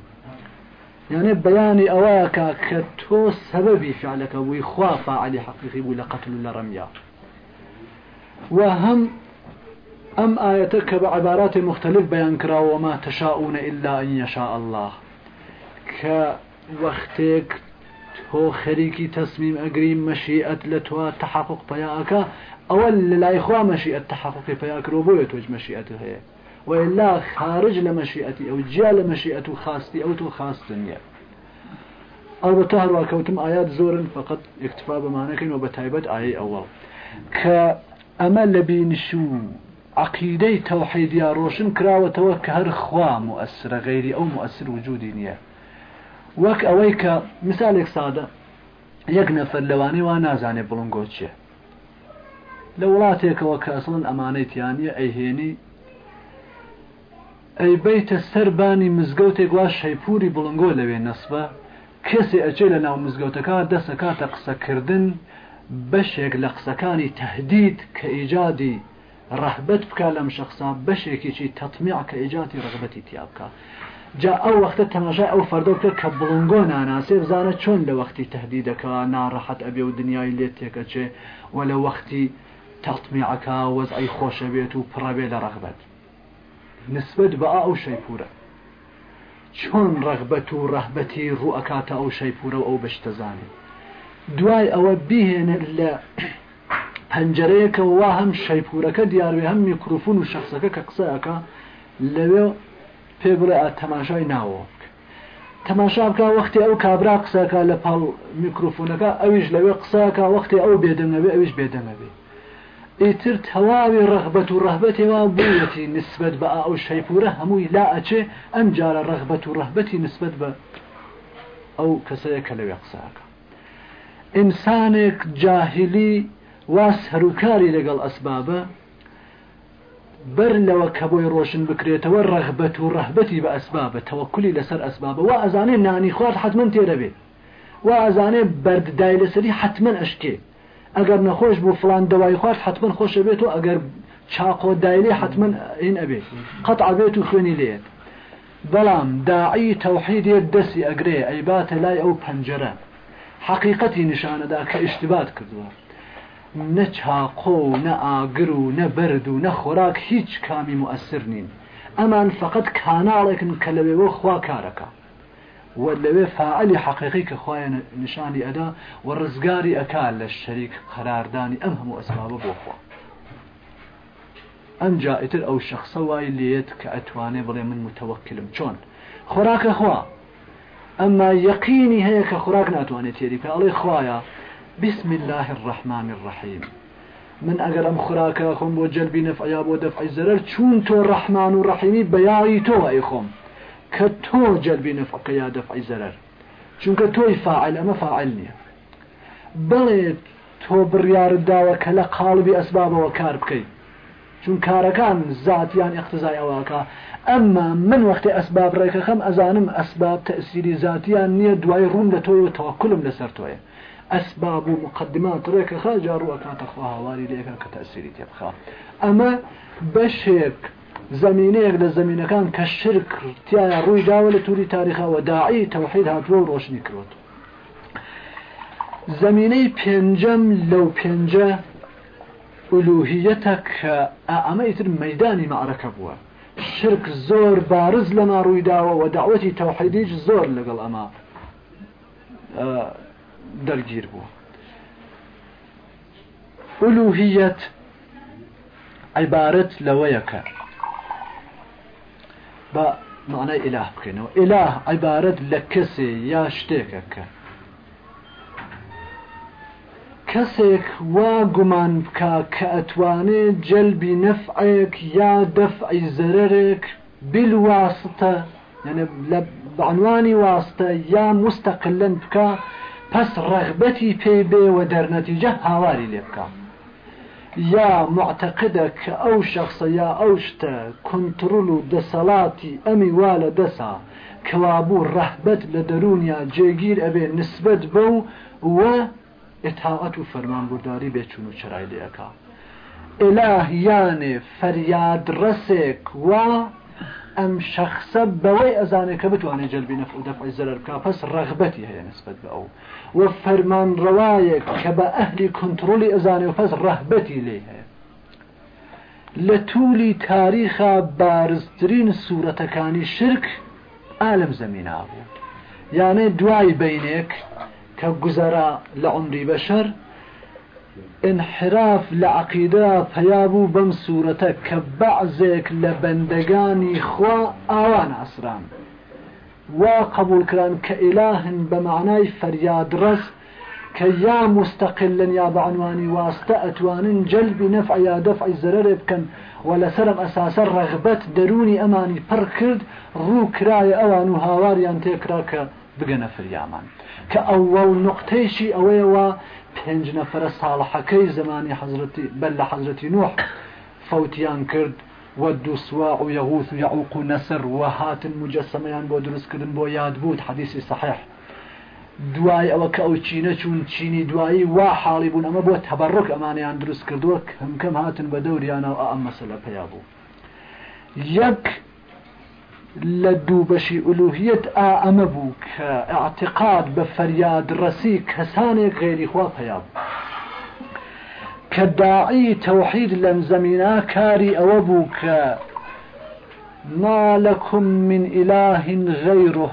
يعني بياني أواك كتو سببي فعلك ويخوا فاعل حقيقي ولا قتل ولا رميا. وهم أم آياتك بعبارات مختلف بيان كرا وما تشاءون إلا أن يشاء الله. كوقتك تو خريكي تصميم أقريم مشيئة لتوا تحقق بياك. أول لا إخوة مشيئة تحقق بياك روبو يتوج مشيئته هي. وإلا خارج لمشيئتي أو جاء لمشيئته خاصتي أو تو خاص دنيا أو بتهر وكوتم آيات زورا فقط اكتفاء بمعنى وبتايبت آية أول. كأما لبينشو. عقيدەی تەوحیدیا ڕۆشن کراوەتەوە کە هەر خوا مؤثرە غێری ئەو مؤثر وجودی نییە. وەک ئەوەی کە مثالێک سادە یەک نەفەر لەوانەی وا نازانێ بڵنگۆ چیە لە وڵاتێکەوە کە ئەسڵن ئەمانەیتیانە ئەیهێنی ئەی بیتە سەربانی مزگەوتێک وا شەیپوری بڵنگۆ لەوێ نەسبە کەسێ ئەچێ لە ناو مزگەوتەکە دەسەکاتە قسەکردن بەشێک لە قسەکانی تهدید کە ئیجادی ڕەحبەت بکە لەم شخصا بەشێکێکی تەطمیع کە ئیجاتی ڕغبەتی تیا بکە جا ئەو وەختە تەماشای ئەو فەردۆکە کە بڵنگۆ ناناسێ بزانە چۆن لە وەختی تهدیدەکە ناڕەحەت ئەبێ و دنیای لێت تێکەچێ و لە وەختی تەطمیعەکە وەزعی خۆشە بێت و پڕەبێ لە ڕەغبەت نسبت بە ئەو شەیپورە چۆن ڕەغبەت و ڕەحبەتی ڕوو ئەکاتە ئەو شەیپورە و ئەو بەشتەزانێت دوای ئەوە بیهێنێت لە پەنجەرەیەکە وا هەم شەیپورەکە دیاروێ هەم میکروفون و شخصەکە کە قسەکە لەوێ پێ بڵێ تەماشای ناوە. تەماشا بکە وەختی ئەو کابرا قسەکە لە پاڵ میکروفونەکە ئەویش لەوێ قسەکە وەختی ئەو بێدەنەوێ ئەویش بێدەنەبێ ئیتر تەواوی ڕەغبەت و ڕەحبەتێوا بووەتی نسبت بە ئەو شەیپورە هەمووی لا ئەچێ ئەم جارە ڕەغبەت و ڕەحبەتی نسبت بە ئەو کەسەیە کە لەوێ قسەکە ئینسانێک جاهلی وا سەرکاری لەگەڵ ئەسبابە بەر لەوە کە بۆی ڕۆشن بکرێتەوە ڕەغبەت و ڕەحبەتی بە ئەسبابە تەوەکولی لەسەر ئەسبابە. وا ئەزانێ نانی خوارد حتمما تێرە بێت وا ئەزانێ بەرددای لەسەری حتمما ئەشکێ. ئەگەر نەخۆش بوو فلان دەوای خوارد حتمما خۆشە بێت و ئەگەر چاقۆ دایلێ حتمما ئین ئەبێت قەت ئەبێت و خوێنی لێت. بەڵام داعی تەوحیدێت دەستی ئەگرێ ئەیباتە لای ئەو پەنجەرە. حقیقەتی نیشانەدا کە ئیشتبات کردووە. نە چاقۆ و نە ئاگر و نە بەرد و نە خۆراک هیچ کامی مؤثر نین. ئەمان فقط کاناڵێکن کە لەوێەوە خوا کارەکە. و لەوێ فعلی حقیقی کە خوایە نیشانی ئەدا و ڕزگاری ئەکا لە شەریک قەراردانی ئەم هەموو ئەسبابە بۆ خوا. ئەم جائتر ئەو شخصە وای لێت کە ئەتوانێ بڵێ من متەوەکلم چۆن؟ خۆراکە خوا. ئەمما یەقینی هەیە کە خوراک ناتوانێت تێری ئەڵێ خوایە بسم الله الرحمن الرحيم. من ئەگەر ئەم خوراکە خۆم بۆ جەلبی نەفعیا بۆ دەفعی زەرەر چون تۆ ڕەحمان و ڕەحیمی بەیاوی تۆ ئەی خۆم کە تۆ جەلبی نەفعەکە یا دەفعی فاعل ئەمە فاعل نییە بڵێ تۆ بڕیارت داوە کە لە قالبی ئەسبابەوە کار بکەیت چون کارەکان من وەختی ئەسباب ڕێکەکەم ئەزانم ئەسباب تەسیری زاتیان نییە دوای ڕوون لە تۆی و تۆیە ئەسباب و مقدمات ڕێکەخە جاڕوە کاتەخوا هاواری لێکە کە تەسیری تێبخە ئەمە بەشێک زمینەیەک لە زمینەکان کە شرک تایە ڕووی داوە لە تووری تاریخەوە داعی تەوحید هاتووە و ڕۆشنی کردوت زمینەی پێنجەم لەو پێنجە ئولوهیەتە کە ئەمە ئیتر مەدانی معرەکە بووە. شرک زۆر بارز لەما ڕووی داوە و داوەتی تەوحیدیش زۆر لەگەڵ ئەمە دەرگیر بوو. ئولوهیەت عیبارەت لەوەیەکە بە معنای ئیلاه بکەینەوە ئیلاه عیبارەت لە کەسێ یا شتێکەکە کەسێک وا گومان بکە کە ئەتوانێت جەلبی نەفعەیەک یا دەفعی زەرەرێک بالواستە لە بعنوانی واستە یا مستەقلن بکە پس ڕغبەتی پێی بێوە دەرنەتیجە هاواری لێ بکە یا معتەقدە کە ئەو شخصە یا ئەو شتە کنترل و دەسەڵاتی ئەمی وا لە دەسا کەوابوو ڕەحبەت لە دەرونیا جێگیر ئەبێ نسبت بە و ئێتاعەت و فەرمانبورداری بێچون و چرای لەکە ئلاهیانێ فەریاد ڕسێک وا ئەم شخصە بەوەی ئەزانێت کە بتوانێت جلبی نەف و دەفعی زەرەر بکە پس ڕغبەتی هەیە نسبت بە ئەو و فەرمان ڕەوایەک کە بە ئەهلی کنتترۆلی ئەزانێ و پس ڕەحبەتی لێ هەیە لە توولی تاریخە بارزترین سوورەتەکانی شرک ئالم زەمینا بوو یانێ دوای بینێک کە گوزەرا لە عمری بەشەر انحراف لە عقیدا پەیابوو بەم سوورەتە کە بەعزێک لە بەندەگانی خوا ئاوان ئاسران وا قبولکران کە ئیلاهن بە معنای فەریادڕس کە یا مستەقلن یا بەعنوانی واستە ئەتوانن جەلبی نەفع یا دەفعی زەرەرێ بکەن و لەسرم ئەساسە ڕەغبەت دەرونی ئەمانی پڕ کرد ڕوو کرایە ئەوان و هاواریان تێکرا کە بگەنە فریامان. کە ئەوەڵ نقطەیشی ئەوەیەوە پێنج نەفرە ساڵحەکەی زمانی حەزرەتی بەل لە حەزرەتی نوح فەوتیان کرد. ود يغوث يعوق و نەسر و هاتن مجسمەیان بۆ دروستکردن بۆ یاد بوت حەدیسی صحیح دوای ئەوە کە ئەو چینە چون چینی دوایی وا حاڵی بوون ئەمە بۆ تەبڕک ئەمانیان دروست کردووە هەمکەم هاتن بە دەوریانەوە ئەم مەسلە پیا بوو یەک لە دوو بەشی ئولوهیت ئا ئەمە بوو کە اعتقاد بە فەریاد ڕەسی کەسانێک زەمینا کاری ئەوە بوو کە ما لەکم من ئیلاهین غەیڕه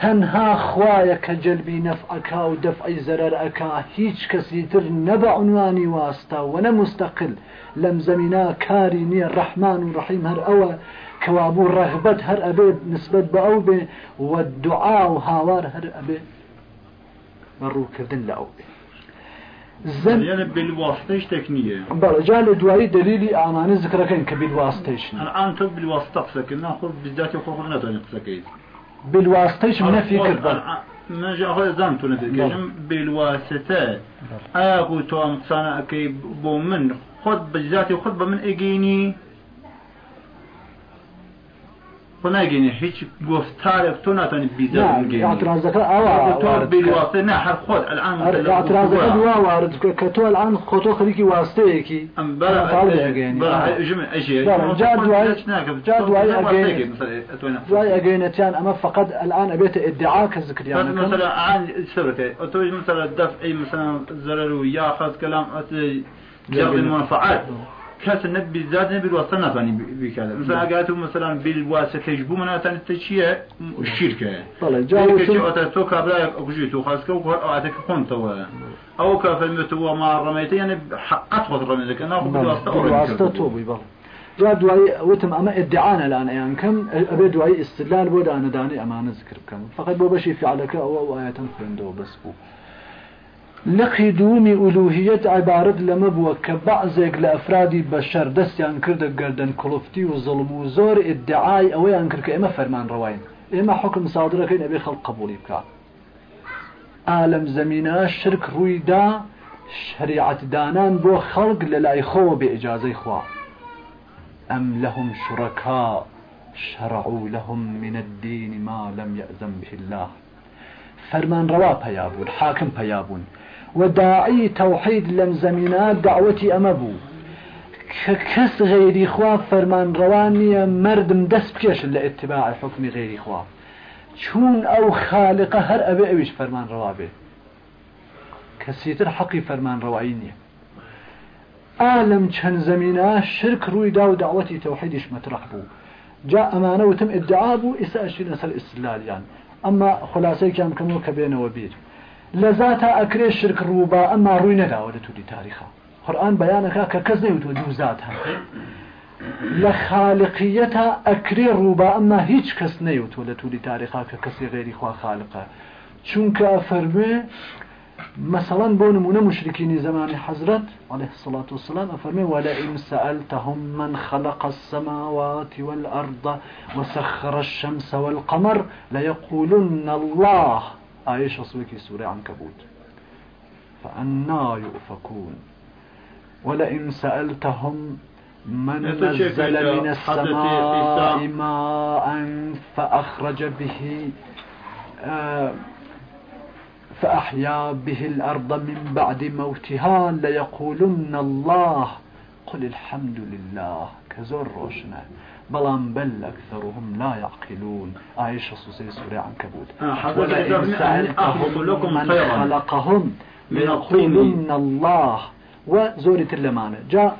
تەنها خوایە کە جلبی نەفعەکا و دەفعی زەرەر ئەکا هیچ کەسی تر نەبە عنوانی واستا و نە مستەقل لەم زەمینا کاری نییە ڕەحمان و ڕحیم هەر ئەوە کەوابوو ڕەغبەت هەر نسبت هاوار هەر ئەبێ لە ئەو بێ زين بالواسطة تكنية برجال دوائي دليلي أعماني ذكركين كبالواسطة الآن تو بالواسطة قسك ناخذ بالذات يخوف نتاني قسك بالواسطة من فكر بل ما جاء هذا زمتو نفكر بالواسطة أكو تو أمقصانا أكي بو من خد بجزاتي خد بمن إجيني خۆ ناگەینێ هیچ گفتارێک تۆ ناتوانانی بیزار اعتراضەکە ئەوە بالواسطة نه هەر خۆت الآن اعتراضەکە دوا وارد کە تۆ الآن خۆتۆ خەریکی واستەیەکی دوای ئەگەینەتیان ئەمە فقط الآن ئەبێتە ادعا کە ذکریان مثلا الآن سبتي أتوج مثلا دفع مثلا زرر وياخذ كلام جلب المنفعات كاس النبي بالذات نبي الواسطة ناتاني بكذا مثلا قالتوا مثلا بالواسطة يجبو من ناتاني تشيء الشركة طلع جاو شيء أتى كابلا أكجيتو خاص كو أتك كنت أو كفلمت هو ما رميت يعني حقت خد رميت أنا بالواسطة بالواسطة توبي بقى جا دوای وتم ئەمە ئدعاانە لاان ئەیان کەم ئەبێ دوای استدلال بۆ دانەدانی ئەمانە ذکر بکەم. فقط بۆ بەشی نەقی دوومی ئولوهیت عیبارەت لەمە بووە کە بەعزێک لە ئەفرادی بەشەر دەستیان کردە گردن کڵفتی و زڵم و زۆر ئدعای ئەوەیان کرد کە ئێمە فەرمان ڕەواین. ئێمە حکم سادرەکەین ئەبێ خەڵ قبولی بکە ئالم زەمینە شرک ڕوویدا شریعتدانان بۆ خەڵک لە لای خۆوە بێ ئجازەی خوا. ئەم لەهم شوڕەکە شەڕعوا لەهم من الدین ما لەم یەزەم بهله فەرمان ڕەوا پەیابوون حاکم پەیابوون. وداعي توحيد لم زمينات دعوتي أمبو كس غيري خوا فرمان روانية مردم دس بكيش لاتباع حكم غيري خوا. چون أو خالقه هر ابي اويش فرمان روابه كسيتر حقي فرمان روعيني عالم چەند زمينة شرك روي داو دعوتي توحيدش مطرح بو جاء أمانة وتم ادعاء بو إسا أشير نسل استدلال يعني أما خلاصي كان كمو كبين وبير لذاتا أكري شرك روبا أما روي نداو لتولي تاريخا قرآن بيانك ككز نيوتو جوزاتها لخالقيتها أكري روبا أما هيج كس نيوتو لتولي تاريخا ككسي غيري خوا خالقه. چونك أفرمي مثلا بون من مشركين زمان حضرت عليه الصلاة والسلام أفرمي ولئن سألتهم من خلق السماوات والأرض وسخر الشمس والقمر ليقولن الله آيش أصوكي سورة عنكبوت. فأنا يؤفكون. ولئن سألتهم من نزل من السماء ماء فأخرج به آه فأحيا به الأرض من بعد موتها ليقولن الله. قل الحمد لله كزور روشنا بلان بل أكثرهم لا يعقلون. آه، ولئن سألتهم من خلقهم ليقولن الله. وزورة اللمانة. جاء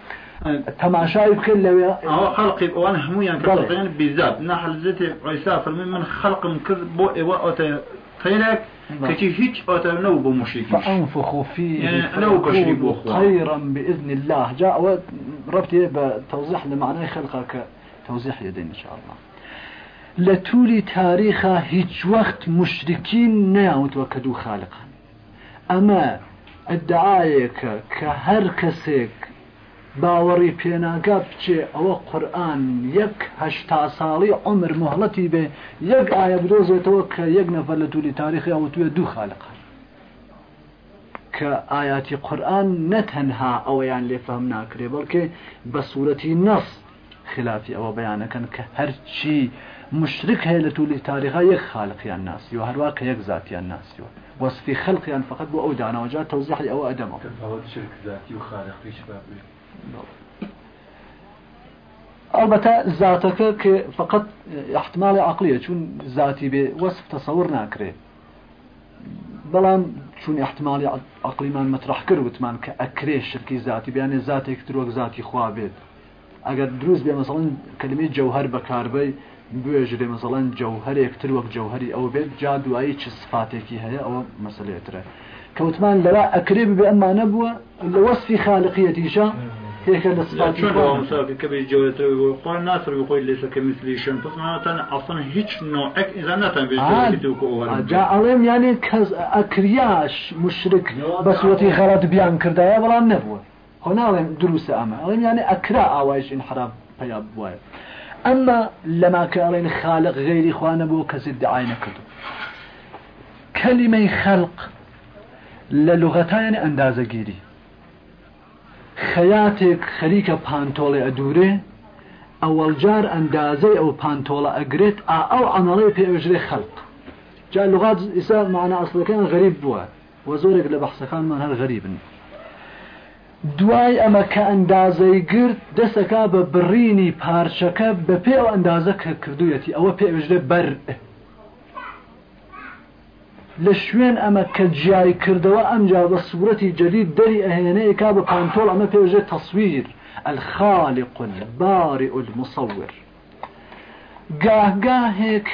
تماشای بکەن لەوێ خەڵقی ئەوان هەمویان کردیان بیزاب نحل زێتی عیسا فەرمی من خەڵقم کرد بۆ ئێوە ئۆتە خيرك كتي هيك أو نو بمشركين فأنفخوا فيه يعني نو بشري طيرا بإذن الله. جاء ربطي بتوضيح لمعنى خلقك. تەوزیح دەدەین انشاءله لە تووری تاریخە هیچ وەخت مشرکین نەیاوتوە کە دوو خاالقان ئەمە ئەدعاەکە کە هەر کەسێک باوەڕی پێناگە بچێ ئەوە قورآن یەک هەشتا ساڵی عمر مهڵەتی بێ یەک ئایا بدۆزێتەوە کە یەک نەفەر لە تووری تاریخی ئەوتوێ دوو خاالقان کە ئاياتی قورآن نەتەنها ئەوەیان لێفەم ناکرێ بەڵکێ بە سوورەتی نەست خلافی ئەوە بەیانەکەن کە هەرچی مشرک هەیە لە توولی تاریخا یەک خالقیان ناسی و هەروە کە یەک زاتیان ناسیوە وەصفی خەلقیان فقط بۆ ئەو داناوەجا تەوزیحی ئەوە ئەدەمەوە البته ذاتك که فقط احتمال عقلیه چون ذاتی به وصف تصور ناکره بەڵام چون احتمالی عقلیمان مطرح کرد وتمان کە ئەکرێ شرکی ذاتی بیانێ ذاتێک ترۆک ذاتی خوا بێت. ئەگەر دروست بێ مەسەڵەن کلمی جەوهر بەکاربەی بێژرێ مەسەڵەن جەوهرێکتر وەک جەوهری ئەو بێت جا دوایی چ سفاتێکی هەیە ئەوە مەسلێترە کەوتمان لەوا ئەکرێ بێ ئەمما نەبووە لە وەصفی خالقیەتیشە هيك الصفات شنو مساوي كبي جوات وقال ناصر يقول ليس كمثلي شيء بس معناتها اصلا هيك نوع اذا نتن بيجوات جاء علم يعني كز اكرياش مشرك بس وتي خرات بيان كردايا ولا نبوه هنا علم دروس اما علم يعني أكرا اواج انحراف بياب بواي أما لما كان خالق غير اخوان بو كزد عين كتب كلمه خلق للغتان اندازه گیری. خەیاتێک خەریکە پانتۆڵێ ئەدورێ ئەوەڵجار ئەندازەی ئەو پانتۆڵە ئەگرێت ئا ئەو ئەمەڵی پێژرێ خەلق جا لغات ئیسا معنە ئەسلەکان غەریب بووە وە زۆرێک لە بەحسەکانمان هەر غەریبن دوای ئەمە کە ئەندازەی گرت دەسەکە بە بڕینی پارچەکە بە پێ ئەو ئەندازە کە کردوویەتی. ئەوە پێژرێ بەر. لە شوێن ئەمە کە جیای کردەوە ئەمجا بە سوورەتی جدید دەری ئەهێنەیە کا بە پانتۆل ئەمە پێژێت تصویر الخالق البارئ المصور. گاهگاهێک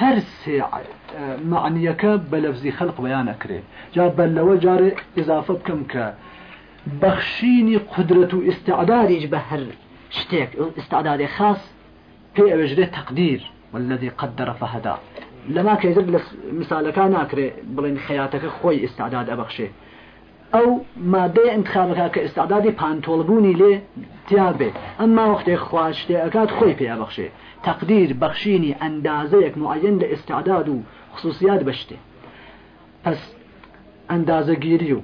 هەر سێ معنیەکە بە لەفزی خەلق بەیان ئەکرێ جا بەلەوە جارێ ئضافە بکەم کە بەخشینی قدرەت و ئستعداریش بە هەر شتێک ئستعدادی خاص پێ ئەوێژرێت تەقدیر والذي قدر فهدا. لما كيزب لس مثال كان أكره بلين خياتك خوي استعداد أبخشه ئەو مادەی انتخابەکە کە ئستعدادی پانتۆڵبوونی لێ تیاابێ ئەمما وەختێک خوا شتێکات خۆی پێیابخشێ تەقدیر بەخشینی ئەندازەیەک معەن لە ئستعداد و خصوصیات بەشتێ پس ئەندازەگیری و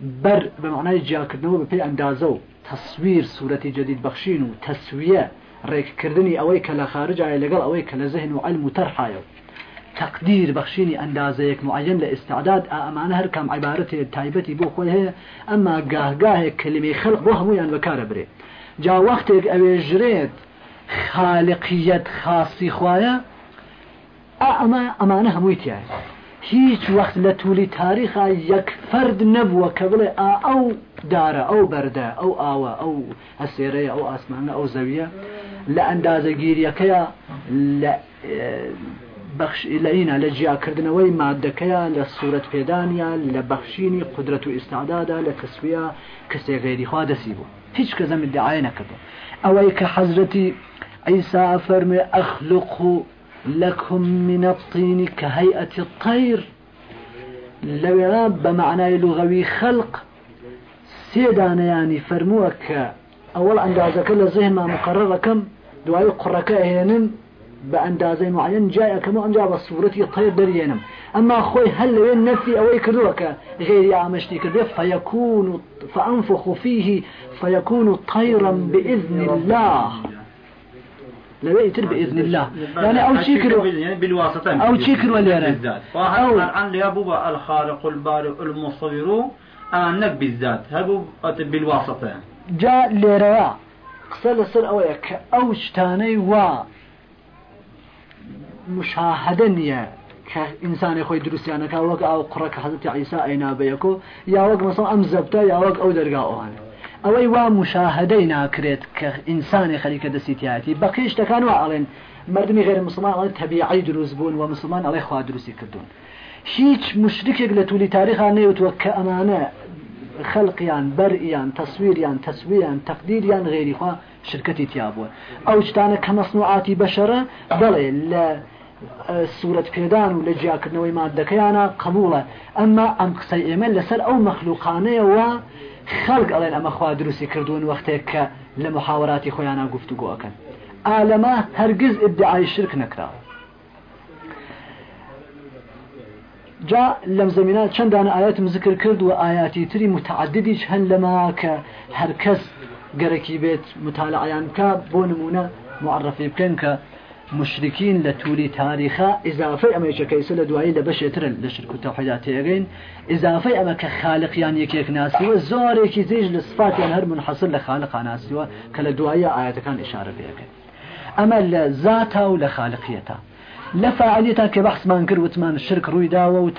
بر بمعنى جاكردنەوە بەپی ئەندازە و تەسویر سوورەتی جدید بەخشین و تەسویە ڕێککردنی ئەوەی کە لە خارجایە لەگەڵ ئەوەی کە لە زەهن و علم و تەرحایە أمان هر كم عبارته تايبتي بو خوي هي أما قاه قاه كلمة خلق بو همو يعني بكار بري جا أوي جريت خالقية خاصي خوايا أما أمانة همويت يعني هیچ وقت لە تولی تاریخا یەک فرد نەبووە کە بڵێ ئا ئەو دارە ئەو بەردە ئەو ئاوە ئەو هەسێرەیە ئەو ئاسمانە ئەو زەویە لە ئەندازە گیریەکەیە لە بەخش لەینە لە جیاکردنەوەی مادەکەیە لە سوورەت پێدانیا لە بەخشینی قدرەت و ئستعدادا لە کەسویە کەسێ غێریخوا دەسی بوو. هیچ کە زەمت دعاە نەکردو ئەوەی کە حەزرەتی ئەیسا فەرمێ ئەخلق و لكم من الطين كهيئة الطير. لو بمعنى لغوي خلق. سيدان يعني فرموك. أول أندازك لذهن ما مقرر كم؟ دعاء قرك هينم بأندازين معين جاء كما أنجاب الصورة الطير درينم. أما أخوي هل لو نفي أو يكردوك غير عامشتي كردو فيكون فأنفخ فيه. فيكون طيرا بإذن الله. لو يتر بإذن الله. يعني أو شكر يعني بالواسطة أو شكر ولا أو عن ليابوبا الخالق البارئ المصور أنك بالذات هبو بالواسطة جاء ليروا قصة لسر أويك. أو شتاني و مشاهدة نية كإنسان يخوي دروسيانك أو وقع أو قرك حضرت عيسى أين بيكو يا وقع مثلا أم زبطة يا وقع أو درقاء ئەوەی وا مشاهدەی ناکرێت کە ئینسانی خەریکە دەسیتیاتی بەقی شتەکان وا ئەڵێن مردمی غێر مسلمان تەبیعی دروست بوون و مسلمان ئەڵێ خوا دروستی کردوون. هیچ مشرکێک لە تولی تاریخان نەوتوە کە ئەمانە خەلقیان بەرئیان تەسویریان تەسویان تەقدیریان غێریخوا شرکتی تیا بووە. ئەو شتانە کە مەسنوعاتی بەشەرە بەڵێ لە سوورەت پێدان و لە جیاکردنەوەی مادەکەیانە قبولە ئەمما ئەم قسەی ئێمە لەسەر ئەو مەخلوقانەیەوە خەڵک ئەڵێن ئەمە خوا دروستی کردوون وەختێک کە لە محاوراتی خۆیانە گفتوگۆەکەن ئالەما هەرگیز ئبدعای شرک نەکراوە جا لەم زمینە چەندانە ئاەتم ذکر کرد و ئاياتی تری متعددیش هەن لەما کە هەر کەس گەرەکی بێت متالعیان بکە بۆ نمونە معرفی بکەن کە مشركين لتولي تاريخا إضافة أما يشكيس لدوائي لبشتر لشرك التوحيدات يغين. إضافة أما كخالق يعني يكيك ناسي وزوري كي زيج لصفات يعني هر منحصر لخالق ناسي كالدوائي آيات كان إشارة بيك. أما لذاتا ولخالقيتا. لفاعليتا كبحث ما نكر وتمان الشرك روي داوة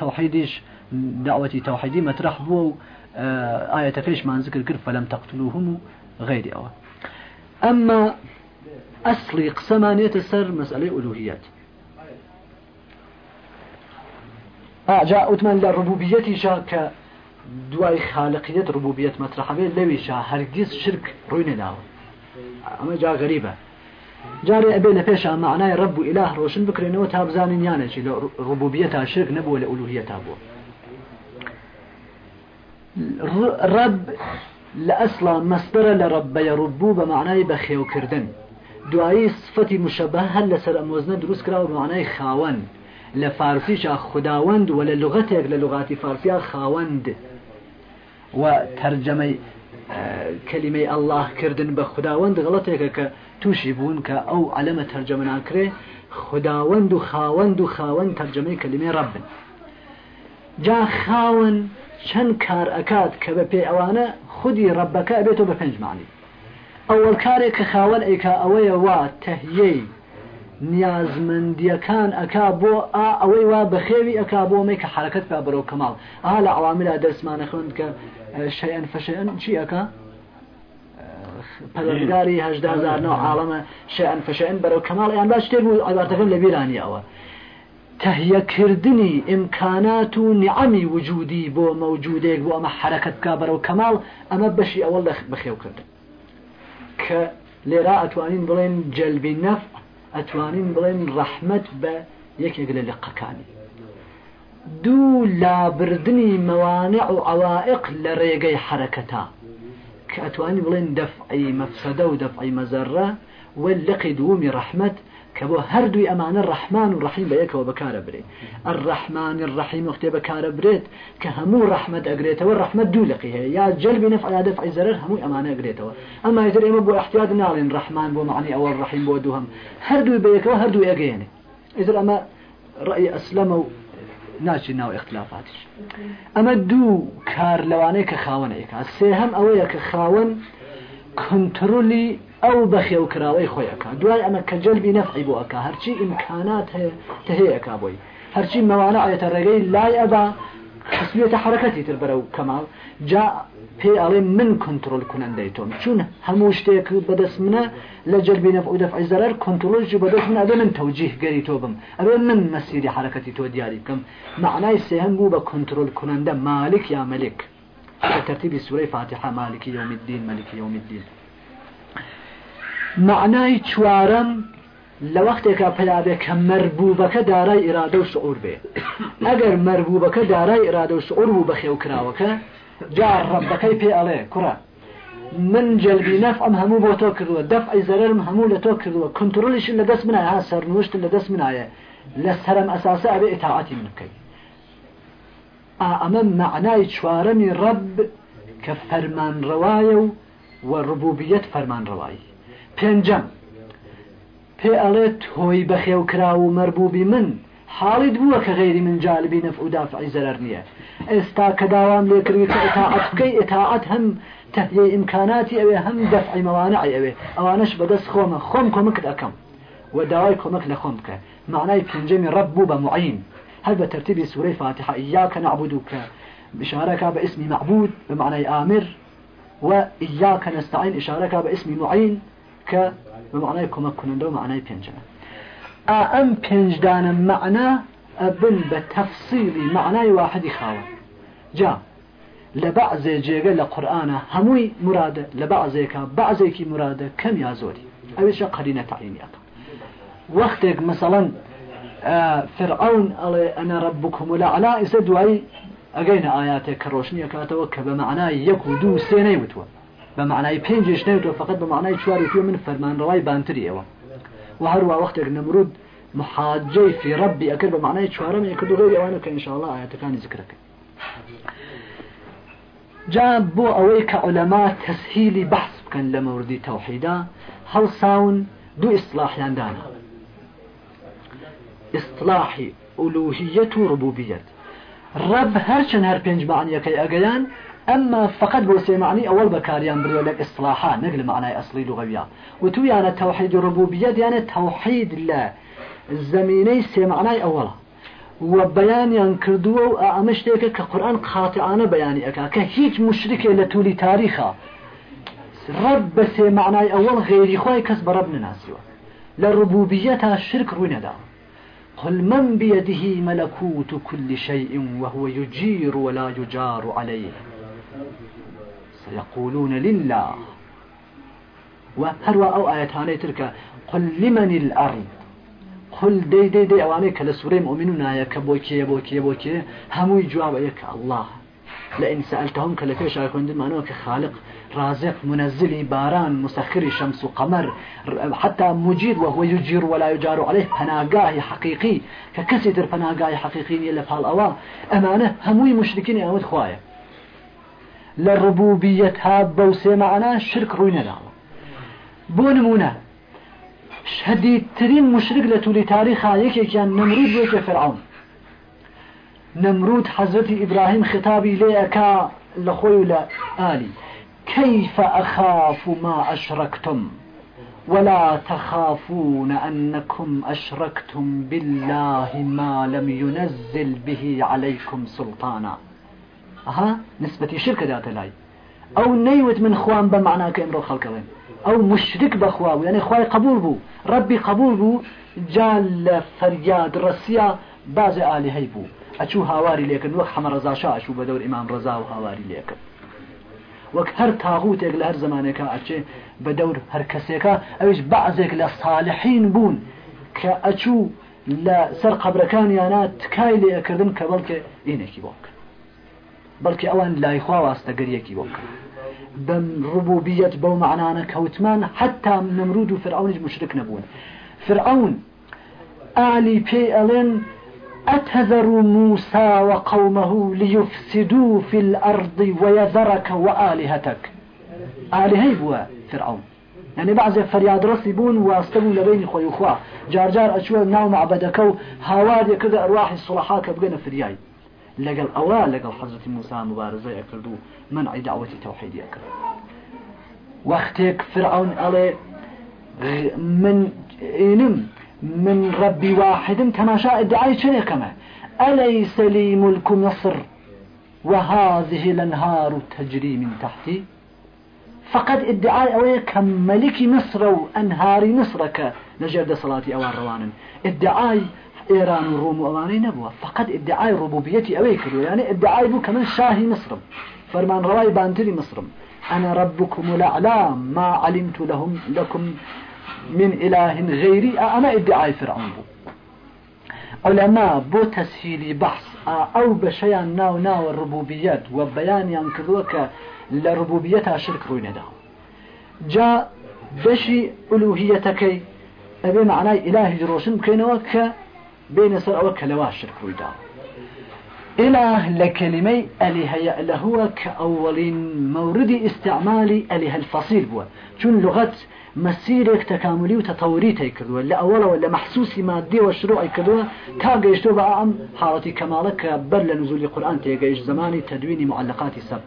دعوتي توحيدي مترح بو آية كيش ما نذكر كر فلم تقتلوهم غير أو أما أصلي قسمانية السر مسألة ألوهيات آه جاء أتمنى للربوبية شاك دواي خالقية ربوبية مطرحة. بي لوي شا هرگز شرك روين داو أما جاء غريبة. جاري أبي لفيش معناه رب إله روشن بكرين وتابزان يانا شي. ربوبيتها شرك نبو ولا ألوهيتها بو. رب لأصلا مصدر لرب يربو بمعناه بخيو كردن. دوایی سفتی مشەبه هەل لەسەر ئەمۆزنە دروست کرا و مانای خاوەند لە فارسیشا خداوەند و لە لغەتێک لە لغاتی فارسیا خاوەند و تەرجەمەی کەلیمەی ئەله کردن بە خداوەند غڵەتێکە کە تووشی بوون کە ئەو ئەلەمە تەرجەمەناکرێ خداوەند و خاوەند و خاوەند تەرجەمەی کەلیمەی ڕبن جا خاوەن چەند کار ئەکات کە بە پێی ئەوانە خودی ڕەبەکە بێتەوە بە پێنجمانی ئەوەل کارێک کە خاوەن ئەیکا ئەوەیە وا تەهیەی نیازمەندیەکان ئەکا بۆ ئا ئەوەی وا بەخێوی ئەکا بۆ مەی کە حرکت پێ بەرەو کەماڵ. ئا لە عواملا دەستمانە خوند کە شەیەن فەشەن چی ئەەکە پەرگاری هەدازارنەوە عاڵەمە شەیان فەشەن بەرەو کەماڵ. یان باش تێ بوو ئەبارەکەم لە بیرانی ئەوە. تهیەکردنی ئیمکانات و نیعەمی وجودی بۆ مەوجودێک بۆ ئەمە حرکت بکە بەرەو کەماڵ ئەمە بەشی ئەوە بەخێوکردن کە لێرا ئەتوانین بڵێن جەلبی نەف ئەتوانین بڵێن ڕەحمت بە یەکێک لە لقەکانی. دوو لابردنی مەوانع و عوائق لە ڕێگەی حرەکەتا کە ئەتوانی بڵێن دەفعی مەفسەدە و دەفعی مەزەرە واللقي دوومی ڕەحمت کە بۆ هەردووی ئەمانە ڕەحمان و ڕحیم بە یەکەوە بەکارە برێت الرحمن بەکارە برێت کە هەموو ڕەحمت ئەگرێتەوە ڕەحمت دوو لقی هەیە. یا جلبی نفع یا دفعی زەرر هەمووی ئەمانە ئەگرێتەوە. ئەما ئیتر ئێمە بۆ احتیاج ناڵێن ڕەحمان بۆ معنی ئەوە ڕحیم بۆ دووهم هەردووی بە یەکەوە هەردوو ئەگەێنێ ئیتر ئەمە ڕأی ئەسلەمە و ناچی ناو اختلافاتش کار لەوانەیە کە خاوەنەیەکە سێهم ئەوەیە کە خاوەن کنترلی ئەو بەخێو کراوەی خۆیەکە دوای ئەمە کە جلبی نەفعی بۆ ئەکا هەرچی ئیمکانات هەیە تهەیەکا بۆی هەرچی مەوانە ئاەتە ڕێگەی لای ئەبا خسبێتە حرەکەتی تر بەرە و کەماڵ جا پێ ئەڵێ من کنترل کنندەی تۆم چون هەموو شتێک بەدەست منە لە جلبی نەف و دەفعی زەرەر کنترلژی بەدەست من ئەبێ من تەوجیه گەری تۆ بم ئەبێ من مەسیری حرەکەتی تۆ دیاری بکەم معنای سێهم بوو بە کنترل کنندە مالک یا ملک ترتیبی سوورەی فاتحە مالکی یوم الدین ملکی یوم الدین معنای چوارم لە وەختێکا پلابێ کە مەربوبەکە دارای ئێرادە و شعور بێ. ئەگەر مەربوبەکە دارای ئێرادە و شعور بوو بە خێوکراوەکە جار ڕەبەکەی پێ ئەڵێ کوڕە. من جلبی نەف ئەم هەموو بۆ تۆ کردووە دەف ئەی زەرم هەموو لە تۆ کردووە. کنترلیش لە دەست منایە ها سەرنوشت لە دەست منایە. لە سەرم ئەساسە ئەبێ ئتاعاتی من بکەیت ئەمە معنای چوارەمی ڕەب کە فەرمان ڕەوایە و وەڕبوبیەت فەرمان ڕەوایی پێنجەم. پێ ئەڵێت هۆی بەخێو کرا و مەربوبی من حاڵیت بووە کە غێری من جالبی نەف و دافعی زەرەر نییە. ئێستا کە داوام لێکردی کە ئتاعەت بکەی ئتاعەت هەم تهیه ئیمکاناتی ئەوێ هەم دەفعی مەوانە ئەوێ. ئەوانش بەدەست خۆمە خۆم و داوای کۆمەک لە خۆم بکە. معنای پێنجەمی ڕەب بوو بە معین. هل بترتيب سورة فاتحة إياك نعبدك بإشارك باسم معبود بمعنى آمر وإياك نستعين إشارك باسم معين ك بمعنى كما كنندو معنى بينجنا أم بينجدان معنى أبن بتفصيل معنى واحد خاوة جاء لبعض جيغا لقرآن هموي مرادة لبعضك بعضك مرادة كم يا زوري أوش قرينة تعيني وقتك مثلا فرعون ألي أنا ربكم الأعلى إسدوي أجينا آياتك كروشنية كاتوك بمعنى يكو دو سيني وتوه بمعنى بينجش نيوتو فقط بمعنى شواري فيه من فرمان رواي بانتري أيوه. وهروا وقت نمرود محاجي في ربي أكل بمعنى شوارم يكدو غير أوانك إن شاء الله آيات كان ذكرك. جاب بو أويك علماء تسهيلي بحث كان لموردي توحيدا. هل ساون دو إصلاح ياندانا إصلاحي ألوهية ربوبية. رب هرشن هر بينج معنى يكي أقيان أما فقط بو معني أول بكاريان بريو لك إصلاحا نقل معنى أصلي لغوية وتو يعني توحيد الربوبية يعني توحيد الله الزميني معني أولا. وبيان ينكردوا وأمش ليك كقرآن قاطعانة بياني أكا. كهيج مشركة لتولي تاريخا. رب معني أول غير خواهي كسب ربنا ناسيوا للربوبية الشرك روين دا قل من بيده ملكوت كل شيء وهو يجير ولا يجار عليه. سيقولون لله. وهروا أو آياتاني تلك؟ قل لمن الأرض؟ قل دي دي دي أواني كلا سورة مؤمنون آية كبوكي بوكي بوكي هموي جواب أيك الله. لئن سألتهم كلا فيش آيكون دي معنوه كخالق رازق منزلي باران مسخري شمس وقمر حتى مجيد وهو يجير ولا يجار عليه فناقاه حقيقي. ككسيتر فناقاه حقيقي يلا فهالأوا أمانة هموي مشركين يا خوايا. لربوبيتها بوسي معنا شرك روينا داوە بۆ نمونە شديدترين مشرك لتولي تاريخها يكيكيان نمرود بيك فرعون. نمرود حضرت إبراهيم خطابي ليكا لخوي لا آلي. كيف أخاف ما أشركتم؟ ولا تخافون أنكم أشركتم بالله ما لم ينزل به عليكم سلطانا. ئەها نسبەتی شرکە داتە لای ئەو نەیوت من خوان بە معناکە ئەمڕۆ خەڵکەڵێن ئەو مشرک بەخواو یعنی خی قبول بوو. ڕبی قبول بوو جا لە فەریاد ڕسییا بازێ ئالی هەی بوو. ئەچوو هاواری لێکن وەک حمە ڕزاشا ئەچوو بە دەور ئیمان ڕزا و هاواری لێکن وەک هەر تاغوتێک لە هەر زمانێکە ئەچێ بە دەور هەر کەسێکە ئەوش بەعزێک لە ساالحین بوون کە ئەچوو لە سەر قبرەکانیانە تکای لێەکردن کە بەڵکە ئینێکی بۆکە بەڵکی ئەوان لای خوا واستەگەریەکی بۆ بکەن بەم ڕبوبیەت بەو معنانە کەوتمان حتا نمرود و فرعونش مشرک نەبوون. فرعون ئالی پێ ئەڵێن أتذر موسى وقومه ليفسدوا في الأرض ويذرك وآلهتك. آلهي بوا فرعون. يعني بعض فرياد رسي بون واستبون لبين خوي وخوا جار جار أشوى ناو معبدك هاوار كذا أرواح الصلحاء كبقنا فرياي لقل أوال لقل حضرة موسى مبارزة يكردو منع دعوة توحيد يكرد. وقتك فرعون علي من إنم من ربي واحد كما شاء ادعاء شريكما أليس لي ملك مصر؟ وهذه الأنهار تجري من تحتي. فقد ادعاء أوي كملك مصر وأنهار مصرك. نجد صلاتي أوان روانا ادعاء إيران والروم وأواني نبوة. فقد ادعاء ربوبيتي أوي كدو يعني ادعاء بو كمان شاهي مصر. فرمان رواي بانتري مصر. أنا ربكم الأعلى ما علمت لهم لكم من إله غيري. أنا ادعاء فرعون بو. علماء بو تسهيلي بحث. أو بشيان ناو ناو الربوبيات. وبيان ينكروك لربوبيتها شرك روينه جاء بشي ألوهيتك. أبي معناه إله جروشن بكينوك. بين سر أو كلوا شرك رويدا إله لكلمة أله يألهو كأولين مورد استعمال أله الفصيل بوا چون لغة مسيرك تكاملي وتطوري تيكردوا لا أولا ولا محسوسي مادي وشروعي كردوا تا بقى أم حالتي كمالك بر لنزول القرآن تيقيش زماني تدويني معلقات سب.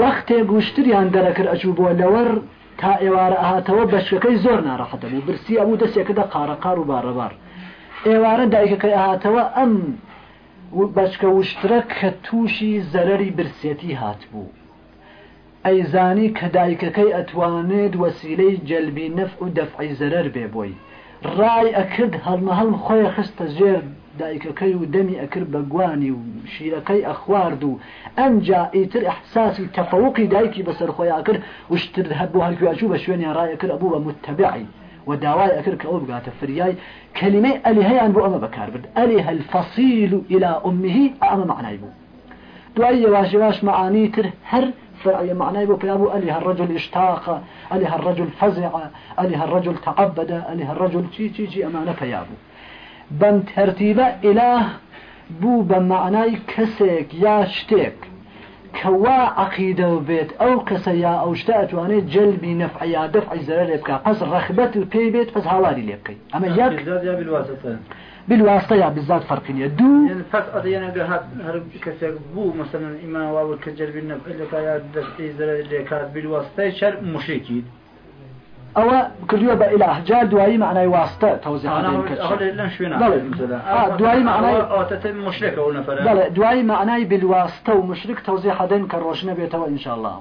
وەختێ گوشتریان دەرەکرد ئەچوو بۆ لەوەر تا ئێوارە ئاهاتەوە بەشەکەی زۆر ناڕەحەتە بوو برسی ئەبوو دەستێکەکە قارەقار و بارەبار. ئێوارە دایکەکەی ئاهاتەوە ئەم بەشکە وشترە کە تووشی زەرری برسێتی هات بوو. ئەیزانی کە دایکەکەی ئەتوانێت وەسیلەی جەلبی نەف و دەفعی زەرەر بێ بۆی. ڕای ئەکرد هەڵمە هەڵم خۆی خستە ژێر دایکەکەی و دەمی ئەکرد بە گوانی و شیرەکەی ئەخوارد و ئەمجا ئیتر احساسی تەفەوقی دایکی بەسەر خۆیان کرد وشتر هەبوو هەرکوچوو بە شوێنی ڕایەکرد ئەبوو بە متتەبعی وداوای ئەکرد کە ئەو بگاتە فریای کلمەی ئەلیهەیان بۆ ئەمە بەکاربرد ئەلیه الفەصیل إلى أمه ئەمە معنای بوو دوای یواش یواش معانی تر هەر فرعي معناه بو. أليها الرجل اشتاق أليها الرجل فزع أليها الرجل تعبد أليها الرجل شي شي شي أمانة بم ترتيبة إله بو بمعنى كسك يا شتيك كوا عقيدة بيت أو كسيا أو شتاء واني جلبي نفع يا دفع زرار يبكى قص رخبت البي بيت بس هوالي ليبكي أما ياك بالواسطة. بالواسطة يا بالذات فرقية دو يعني فقط يعني هاد هر كسر بو مثلا إما واو كجلبي النفع اللي كايا دفع زرار اللي كات بالواسطة شر مشركين. أو كل يوم إله جاء دواي معناه واسطة توزيع أنا أقول لنا شو آه دواي معناه أو تتم مشرك أو نفر بلى دواي معناه بالواسطة ومشرك توزيع هذين كروشنا بيتوا إن شاء الله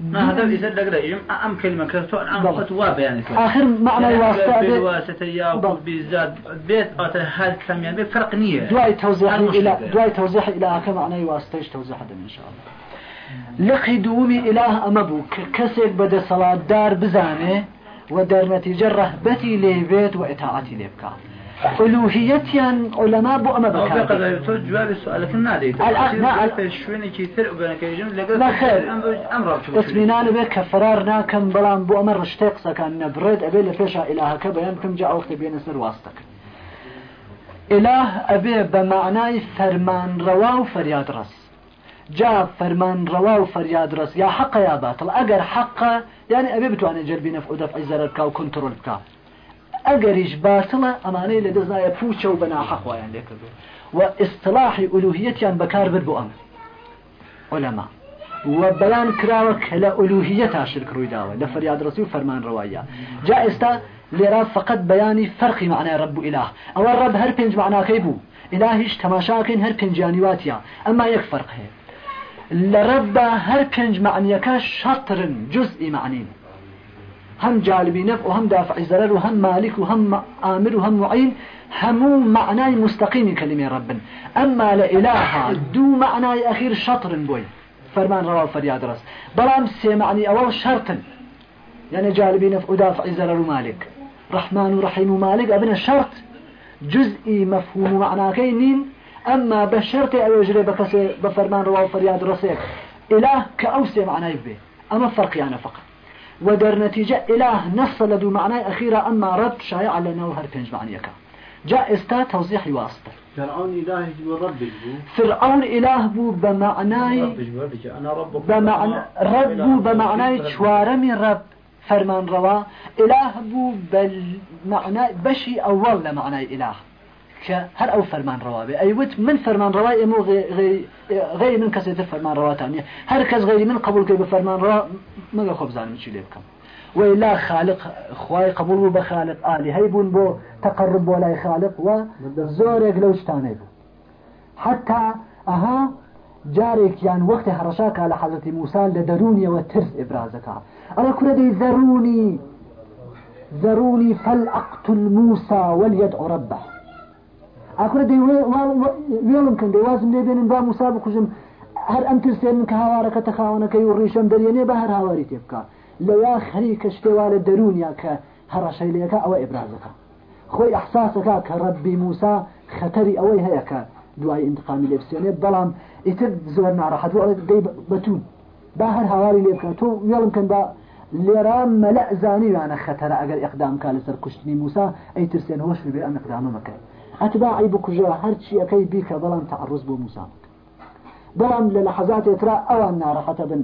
ما هذا إذا لقى أم كلمة كرتو أم فتوى يعني آخر معنى واسطة بالواسطة يا بالزاد بيت أو هذا كلام يعني فرق نية دواي توزيع إلى دواي توزيع إلى آخر معنى واسطة توزيع هذا إن شاء الله لقي دومي إله أمبو كسيك بدا صلاة دار بزانه ودار نتيجة رهبتي ليبيت وإطاعتي ليبكا ألوهيتيان علماء بو أما بكار بقى جواب السؤال كنا دي الآن شويني كيثر وبنا كيجم لا خير أمر اطمئنان بك كفرارنا كم بلان بو أمر رشتيق سكان نبرد أبي لفيشا إلهك بيان كم جاء وقت بين سر واسطك إله أبي بمعنى فرمان روا وفرياد رس جا فرمان روا و فریاد رس یا حق یا باطل. اگر حق يعني ابي بتواني جلبي نفع و دفع زرر كا و كنترول كا اگريش باطل امانه لدزنا يفوچ و بنا حق ويان لكذو واصطلاح الوهيتيان بكار بربو ام علماء وبيان كراوك لألوهيتها شرك روي داوة لفرياد رسول فرمان روايا جاء استا لرا فقط بياني فرقي معنى رب إله. أو الرب هر بينج معنى كيبو إلهيش تماشاكين هر بينجانيواتيا أما يك فرق هي لرب هر پنج معنیەکە شطر جزئی معنین هم جالبی نفع و هم دافع زرر و هم مالك و هم آمر و هم معين همو معناي مستقيم كلمة رب أما لإله دو معناي أخير شطر بوي فرمان رواه فرياد رس بلام سي معني أول شرط يعني جالبي نفع و دافع زرر و ورحيم ومالك ابن شرط. جزئي مفهوم معنى كينين أما بشرط أو يجري بكس بفرمان رواه فرياد رسيك إله كأوسي معنى يبه أما فرق يعني فقط. ودر نتيجة إله نص لدو معنى أخيرا أما رب شايع لنا وهر بينج معنيك جاء إستا توضيح واسطة فرعون إله وربك بو فرعون إله بو بمعنى ربك أنا ربك بمعنى رب بمعنى شوارمي رب فرمان روا. إله بو بالمعنى بشي أول لمعنى إله. هر أو فرمان روابي أي وت من فرمان روا مو غير غير من كسيت فرمان روا تانية هر كس غير من قبول كي بفرمان روا ما خب زانم شي ليبكم وإلا خالق خواي قبول بخالق آلي هيبون بو تقرب ولا خالق وزورك لو اشتاني بو. حتى أها جارك يعني وقت هرشاك على حضرة موسى لدروني وترس إبرازك أنا كردي ذروني ذروني ئاکرە دەی وێڵم کەن دەیوازم لێبێنن با موسا بکوژم. هەر ئەم ترسێنن کە هاوارەکە تەخاونەکەی و ڕیشم دەریێنێ بە هەر هاواری تێ بکە لەوا خەریکە شتێوا لە دەرونیا کە هەڕەشەیلەکە ئەوە ئێبرازەکە خۆی ئەحساسەکە کە ڕەبی موسا خەتەری ئەوەی هەیەکە دوای انتقامی لێ بسێنێ بەڵام ئیتر زۆر ناڕەحەت دەی بەتون. با هەر هاواری لێ بکە. تۆ وێڵم کەن بە لێرا مەلە زانیوانە خەتەرە ئەگەر ئەقدامکە لەسەر کوشتنی موسا ئەی ترسێن هۆش بێ ئەم ئەقدامە مەکەن ئەتباعی بکوژە هەرچی ئەەکەی بیکە بەڵام تعرز بۆ موسا بەڵام لە لەحظات ترا ئەوان ناڕەحەتە بن.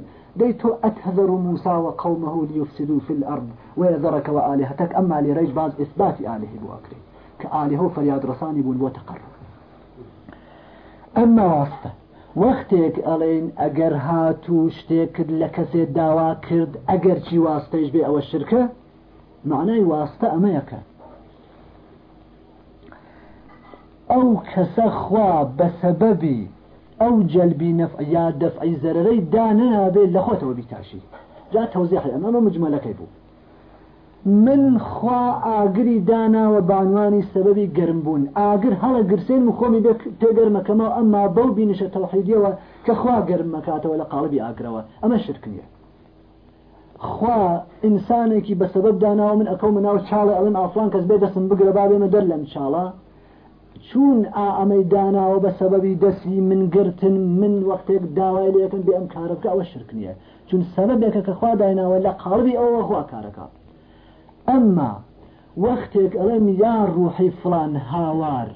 أتهذر موسى وقومه ليفسدوا في الأرض ويذرك وآلهتك. أما لريج بعض إثبات آله بواكري كآله فرياد رساني بون وتقرب أما واسطة. وەختێک ئەڵێن ئەگەر هات و شتێک کرد لە کەسێ داوا کرد ئەگەر چی واستەش بێ ئەوە معنای واستە ئەمەیەکە ئەو کەسە خوا بە سەبەبی ئەو جەلبی نەف یا دەفعی زەرەرەی دانەنابێت لە خۆتەوە بیتاشی. جا تەوزیح ئەمەمە مجمەلەکەی بوو. من خوا ئاگری داناوە بانوانی سەبەبی گەرم بوون. ئاگر هەڵە گرسێن و خۆمی تێگەرمەکەمەوە ئەمما بەو بینیشە تەوحیدیەوە کە خوا گەرم مەکاتەوە لە قاڵبی ئاگرەوە. ئەمە شرکیە خوا ئینسانێکی بە سەبەب داناوە من ئەکەو مناو چاڵە ئەڵم ئافلان کەس بێ دەستم بگرە با بێمە دەر لەم چاڵە. چون ئا ئەمەی داناوە بە سەبەبی دەستی من گرتن من وەختێک داوای لەکەن بێ ئەم کارەکە ئەوە شرکنیە چون سەبەبێکە کە خوا دایناوە لە قاڵبی ئەوە خوا کارەکە. ئەمما وەختێک ئەڵێم یا ڕوحی فلان هاوار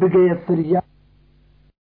بگەیە فریا